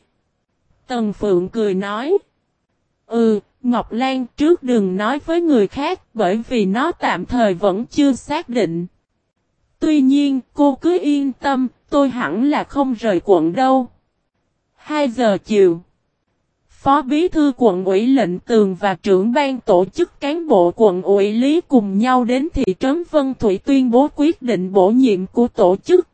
Tần Phượng cười nói. Ừ, Ngọc Lan trước đừng nói với người khác bởi vì nó tạm thời vẫn chưa xác định. Tuy nhiên cô cứ yên tâm, tôi hẳn là không rời quận đâu. 2 giờ chiều. Phó Bí Thư quận ủy lệnh tường và trưởng ban tổ chức cán bộ quận ủy lý cùng nhau đến thị trấn Vân Thủy tuyên bố quyết định bổ nhiệm của tổ chức.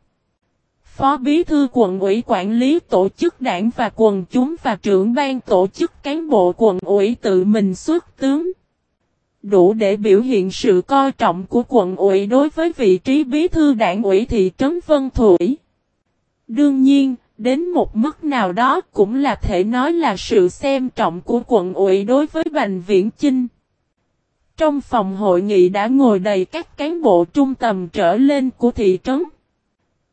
Phó Bí Thư quận ủy quản lý tổ chức đảng và quần chúng và trưởng ban tổ chức cán bộ quận ủy tự mình xuất tướng. Đủ để biểu hiện sự coi trọng của quận ủy đối với vị trí Bí Thư đảng ủy thị trấn Vân Thủy. Đương nhiên, đến một mức nào đó cũng là thể nói là sự xem trọng của quận ủy đối với Bành Viễn Chinh. Trong phòng hội nghị đã ngồi đầy các cán bộ trung tầm trở lên của thị trấn.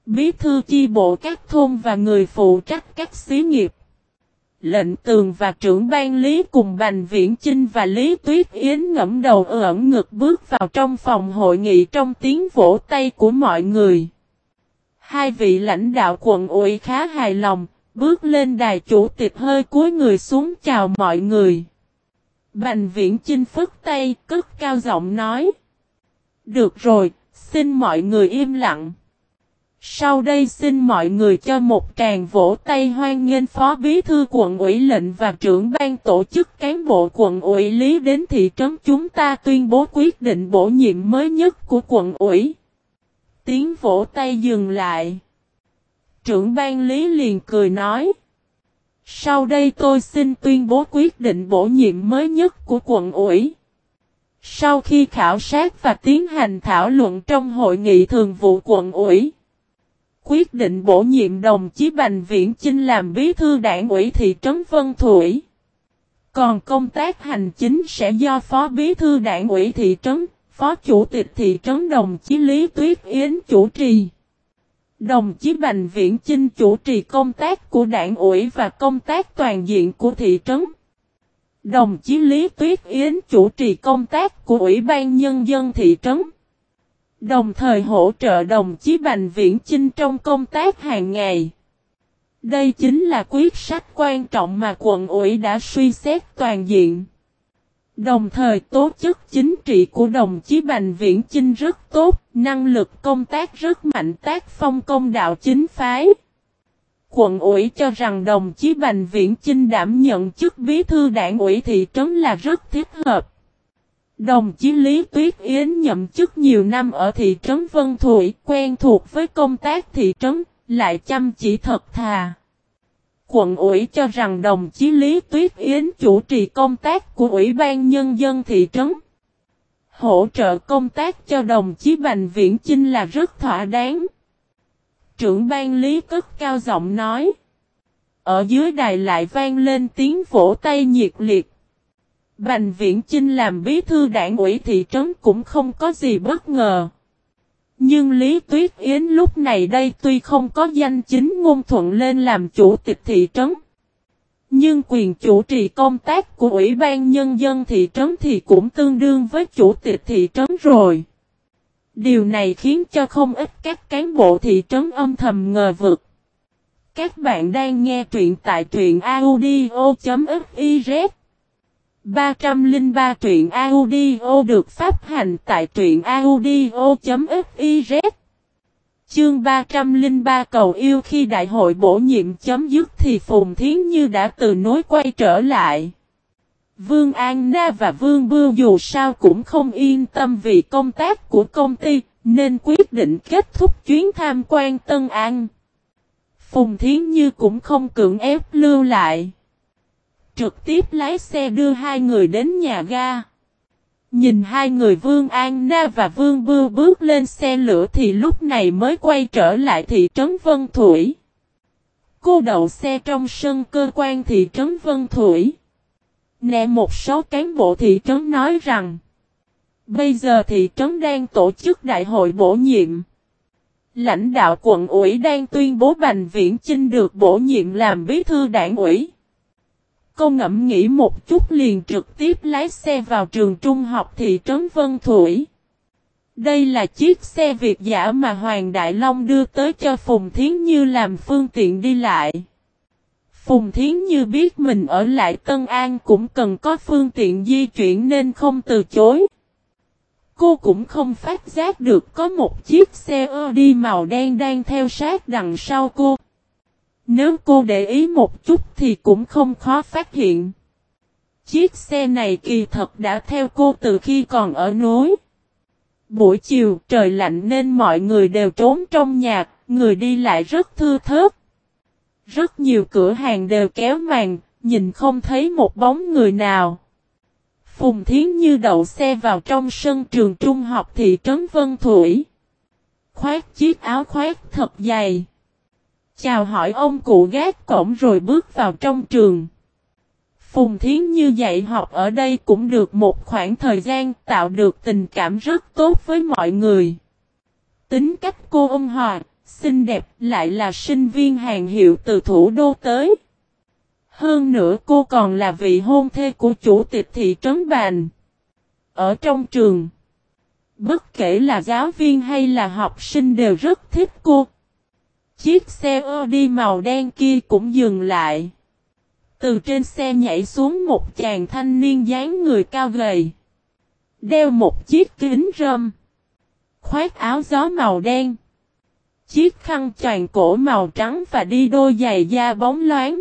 Bí thư chi bộ các thôn và người phụ trách các xí nghiệp. Lệnh tường và trưởng ban lý cùng Bành Viễn Chinh và Lý Tuyết Yến ngẫm đầu ẩn ngực bước vào trong phòng hội nghị trong tiếng vỗ tay của mọi người. Hai vị lãnh đạo quận ủy khá hài lòng, bước lên đài chủ tịch hơi cúi người xuống chào mọi người. Bành Viễn Chinh phức tay, cất cao giọng nói. Được rồi, xin mọi người im lặng. Sau đây xin mọi người cho một tràng vỗ tay hoan nghênh Phó Bí Thư quận ủy lệnh và trưởng ban tổ chức cán bộ quận ủy lý đến thị trấn chúng ta tuyên bố quyết định bổ nhiệm mới nhất của quận ủy. Tiếng vỗ tay dừng lại. Trưởng ban lý liền cười nói. Sau đây tôi xin tuyên bố quyết định bổ nhiệm mới nhất của quận ủy. Sau khi khảo sát và tiến hành thảo luận trong hội nghị thường vụ quận ủy quyết định bổ nhiệm đồng chí Bành Viễn Chinh làm bí thư đảng ủy thị trấn Vân Thủy. Còn công tác hành chính sẽ do Phó Bí thư đảng ủy thị trấn, Phó Chủ tịch thị trấn đồng chí Lý Tuyết Yến chủ trì. Đồng chí Bành Viễn Chinh chủ trì công tác của đảng ủy và công tác toàn diện của thị trấn. Đồng chí Lý Tuyết Yến chủ trì công tác của Ủy ban Nhân dân thị trấn. Đồng thời hỗ trợ đồng chí Bành Viễn Chinh trong công tác hàng ngày. Đây chính là quyết sách quan trọng mà quận ủy đã suy xét toàn diện. Đồng thời tố chất chính trị của đồng chí Bành Viễn Chinh rất tốt, năng lực công tác rất mạnh tác phong công đạo chính phái. Quận ủy cho rằng đồng chí Bành Viễn Chinh đảm nhận chức bí thư đảng ủy thị trấn là rất thích hợp. Đồng chí Lý Tuyết Yến nhậm chức nhiều năm ở thị trấn Vân Thụy, quen thuộc với công tác thị trấn, lại chăm chỉ thật thà. Quận ủy cho rằng đồng chí Lý Tuyết Yến chủ trì công tác của Ủy ban Nhân dân thị trấn. Hỗ trợ công tác cho đồng chí Bành Viễn Chinh là rất thỏa đáng. Trưởng ban Lý cất cao giọng nói. Ở dưới đài lại vang lên tiếng vỗ tay nhiệt liệt. Bành Viễn Chinh làm bí thư đảng ủy thị trấn cũng không có gì bất ngờ. Nhưng Lý Tuyết Yến lúc này đây tuy không có danh chính ngôn thuận lên làm chủ tịch thị trấn. Nhưng quyền chủ trì công tác của Ủy ban Nhân dân thị trấn thì cũng tương đương với chủ tịch thị trấn rồi. Điều này khiến cho không ít các cán bộ thị trấn âm thầm ngờ vực. Các bạn đang nghe truyện tại truyện audio.fif 303 truyện audio được phát hành tại truyện audio.fiz Chương 303 cầu yêu khi đại hội bổ nhiệm chấm dứt thì Phùng Thiến Như đã từ nối quay trở lại. Vương An Na và Vương Bưu dù sao cũng không yên tâm vì công tác của công ty, nên quyết định kết thúc chuyến tham quan Tân An. Phùng Thiến Như cũng không cưỡng ép lưu lại. Trực tiếp lái xe đưa hai người đến nhà ga. Nhìn hai người Vương An Na và Vương Bưu bước lên xe lửa thì lúc này mới quay trở lại thị trấn Vân Thủy. Cô đậu xe trong sân cơ quan thị trấn Vân Thủy. Nè một số cán bộ thị trấn nói rằng, Bây giờ thị trấn đang tổ chức đại hội bổ nhiệm. Lãnh đạo quận ủy đang tuyên bố Bành Viễn Chinh được bổ nhiệm làm bí thư đảng ủy. Cô ngẫm nghĩ một chút liền trực tiếp lái xe vào trường trung học thị trấn Vân Thủy. Đây là chiếc xe Việt giả mà Hoàng Đại Long đưa tới cho Phùng Thiến Như làm phương tiện đi lại. Phùng Thiến Như biết mình ở lại Tân An cũng cần có phương tiện di chuyển nên không từ chối. Cô cũng không phát giác được có một chiếc xe đi màu đen đang theo sát đằng sau cô. Nếu cô để ý một chút thì cũng không khó phát hiện. Chiếc xe này kỳ thật đã theo cô từ khi còn ở núi. Buổi chiều trời lạnh nên mọi người đều trốn trong nhà, người đi lại rất thưa thớt. Rất nhiều cửa hàng đều kéo màn, nhìn không thấy một bóng người nào. Phùng Thiến Như đậu xe vào trong sân trường trung học thị trấn Vân Thủy. Khoát chiếc áo khoác thật dày. Chào hỏi ông cụ gác cổng rồi bước vào trong trường. Phùng Thiến Như dạy học ở đây cũng được một khoảng thời gian tạo được tình cảm rất tốt với mọi người. Tính cách cô ông hòa, xinh đẹp lại là sinh viên hàng hiệu từ thủ đô tới. Hơn nữa cô còn là vị hôn thê của chủ tịch thị trấn Bàn. Ở trong trường, bất kể là giáo viên hay là học sinh đều rất thích cô. Chiếc xe Audi màu đen kia cũng dừng lại. Từ trên xe nhảy xuống một chàng thanh niên dáng người cao gầy. Đeo một chiếc kính râm. Khoác áo gió màu đen. Chiếc khăn choàng cổ màu trắng và đi đôi giày da bóng loáng.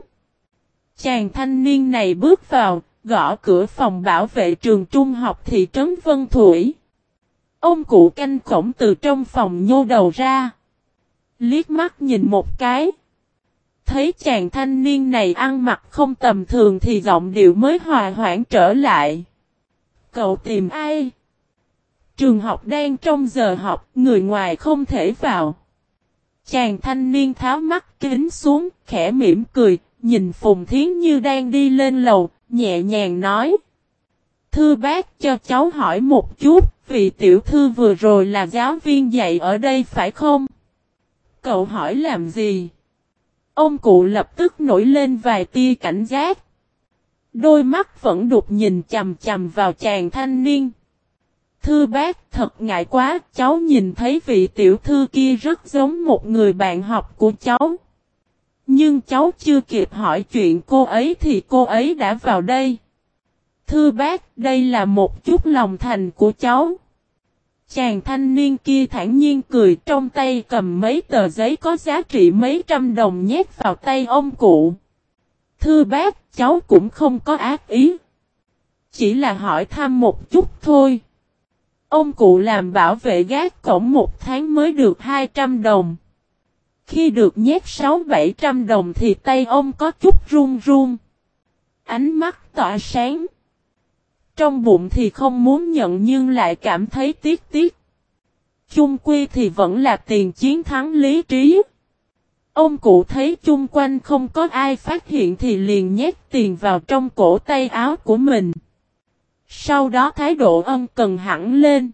Chàng thanh niên này bước vào, gõ cửa phòng bảo vệ trường trung học thị trấn Vân Thủy. Ông cụ canh cổng từ trong phòng nhô đầu ra. Liếc mắt nhìn một cái. Thấy chàng thanh niên này ăn mặc không tầm thường thì giọng điệu mới hòa hoãn trở lại. Cậu tìm ai? Trường học đang trong giờ học, người ngoài không thể vào. Chàng thanh niên tháo mắt kính xuống, khẽ mỉm cười, nhìn Phùng Thiến Như đang đi lên lầu, nhẹ nhàng nói. Thư bác cho cháu hỏi một chút, vì tiểu thư vừa rồi là giáo viên dạy ở đây phải không? Cậu hỏi làm gì? Ông cụ lập tức nổi lên vài tia cảnh giác. Đôi mắt vẫn đục nhìn chầm chầm vào chàng thanh niên. Thư bác thật ngại quá, cháu nhìn thấy vị tiểu thư kia rất giống một người bạn học của cháu. Nhưng cháu chưa kịp hỏi chuyện cô ấy thì cô ấy đã vào đây. Thư bác, đây là một chút lòng thành của cháu. Chàng thanh niên kia thản nhiên cười trong tay cầm mấy tờ giấy có giá trị mấy trăm đồng nhét vào tay ông cụ. Thưa bác, cháu cũng không có ác ý. Chỉ là hỏi thăm một chút thôi. Ông cụ làm bảo vệ gác cổng một tháng mới được 200 đồng. Khi được nhét 6-700 đồng thì tay ông có chút run run. Ánh mắt tỏa sáng. Trong bụng thì không muốn nhận nhưng lại cảm thấy tiếc tiếc. Chung quy thì vẫn là tiền chiến thắng lý trí. Ông cụ thấy chung quanh không có ai phát hiện thì liền nhét tiền vào trong cổ tay áo của mình. Sau đó thái độ ân cần hẳn lên.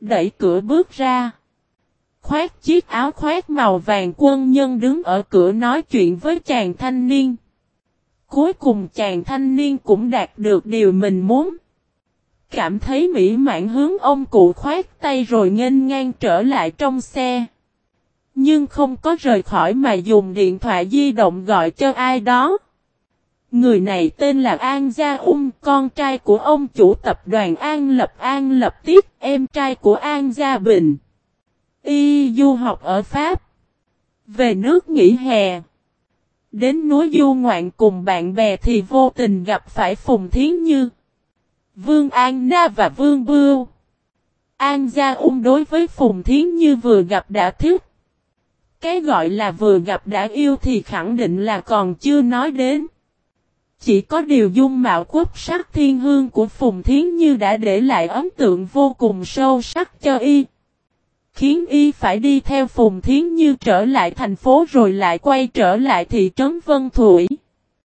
Đẩy cửa bước ra. Khoát chiếc áo khoét màu vàng quân nhân đứng ở cửa nói chuyện với chàng thanh niên. Cuối cùng chàng thanh niên cũng đạt được điều mình muốn. Cảm thấy mỹ mãn hướng ông cụ khoát tay rồi nghênh ngang trở lại trong xe. Nhưng không có rời khỏi mà dùng điện thoại di động gọi cho ai đó. Người này tên là An Gia Ung, con trai của ông chủ tập đoàn An Lập An Lập Tiếp, em trai của An Gia Bình. Y du học ở Pháp. Về nước nghỉ hè. Đến núi du ngoạn cùng bạn bè thì vô tình gặp phải Phùng Thiến Như. Vương An Na và Vương Bưu. An Gia Ung đối với Phùng Thiến Như vừa gặp đã thích. Cái gọi là vừa gặp đã yêu thì khẳng định là còn chưa nói đến. Chỉ có điều dung mạo quốc sắc thiên hương của Phùng Thiến Như đã để lại ấn tượng vô cùng sâu sắc cho y. Khiến y phải đi theo Phùng Thiến Như trở lại thành phố rồi lại quay trở lại thị trấn Vân Thủy.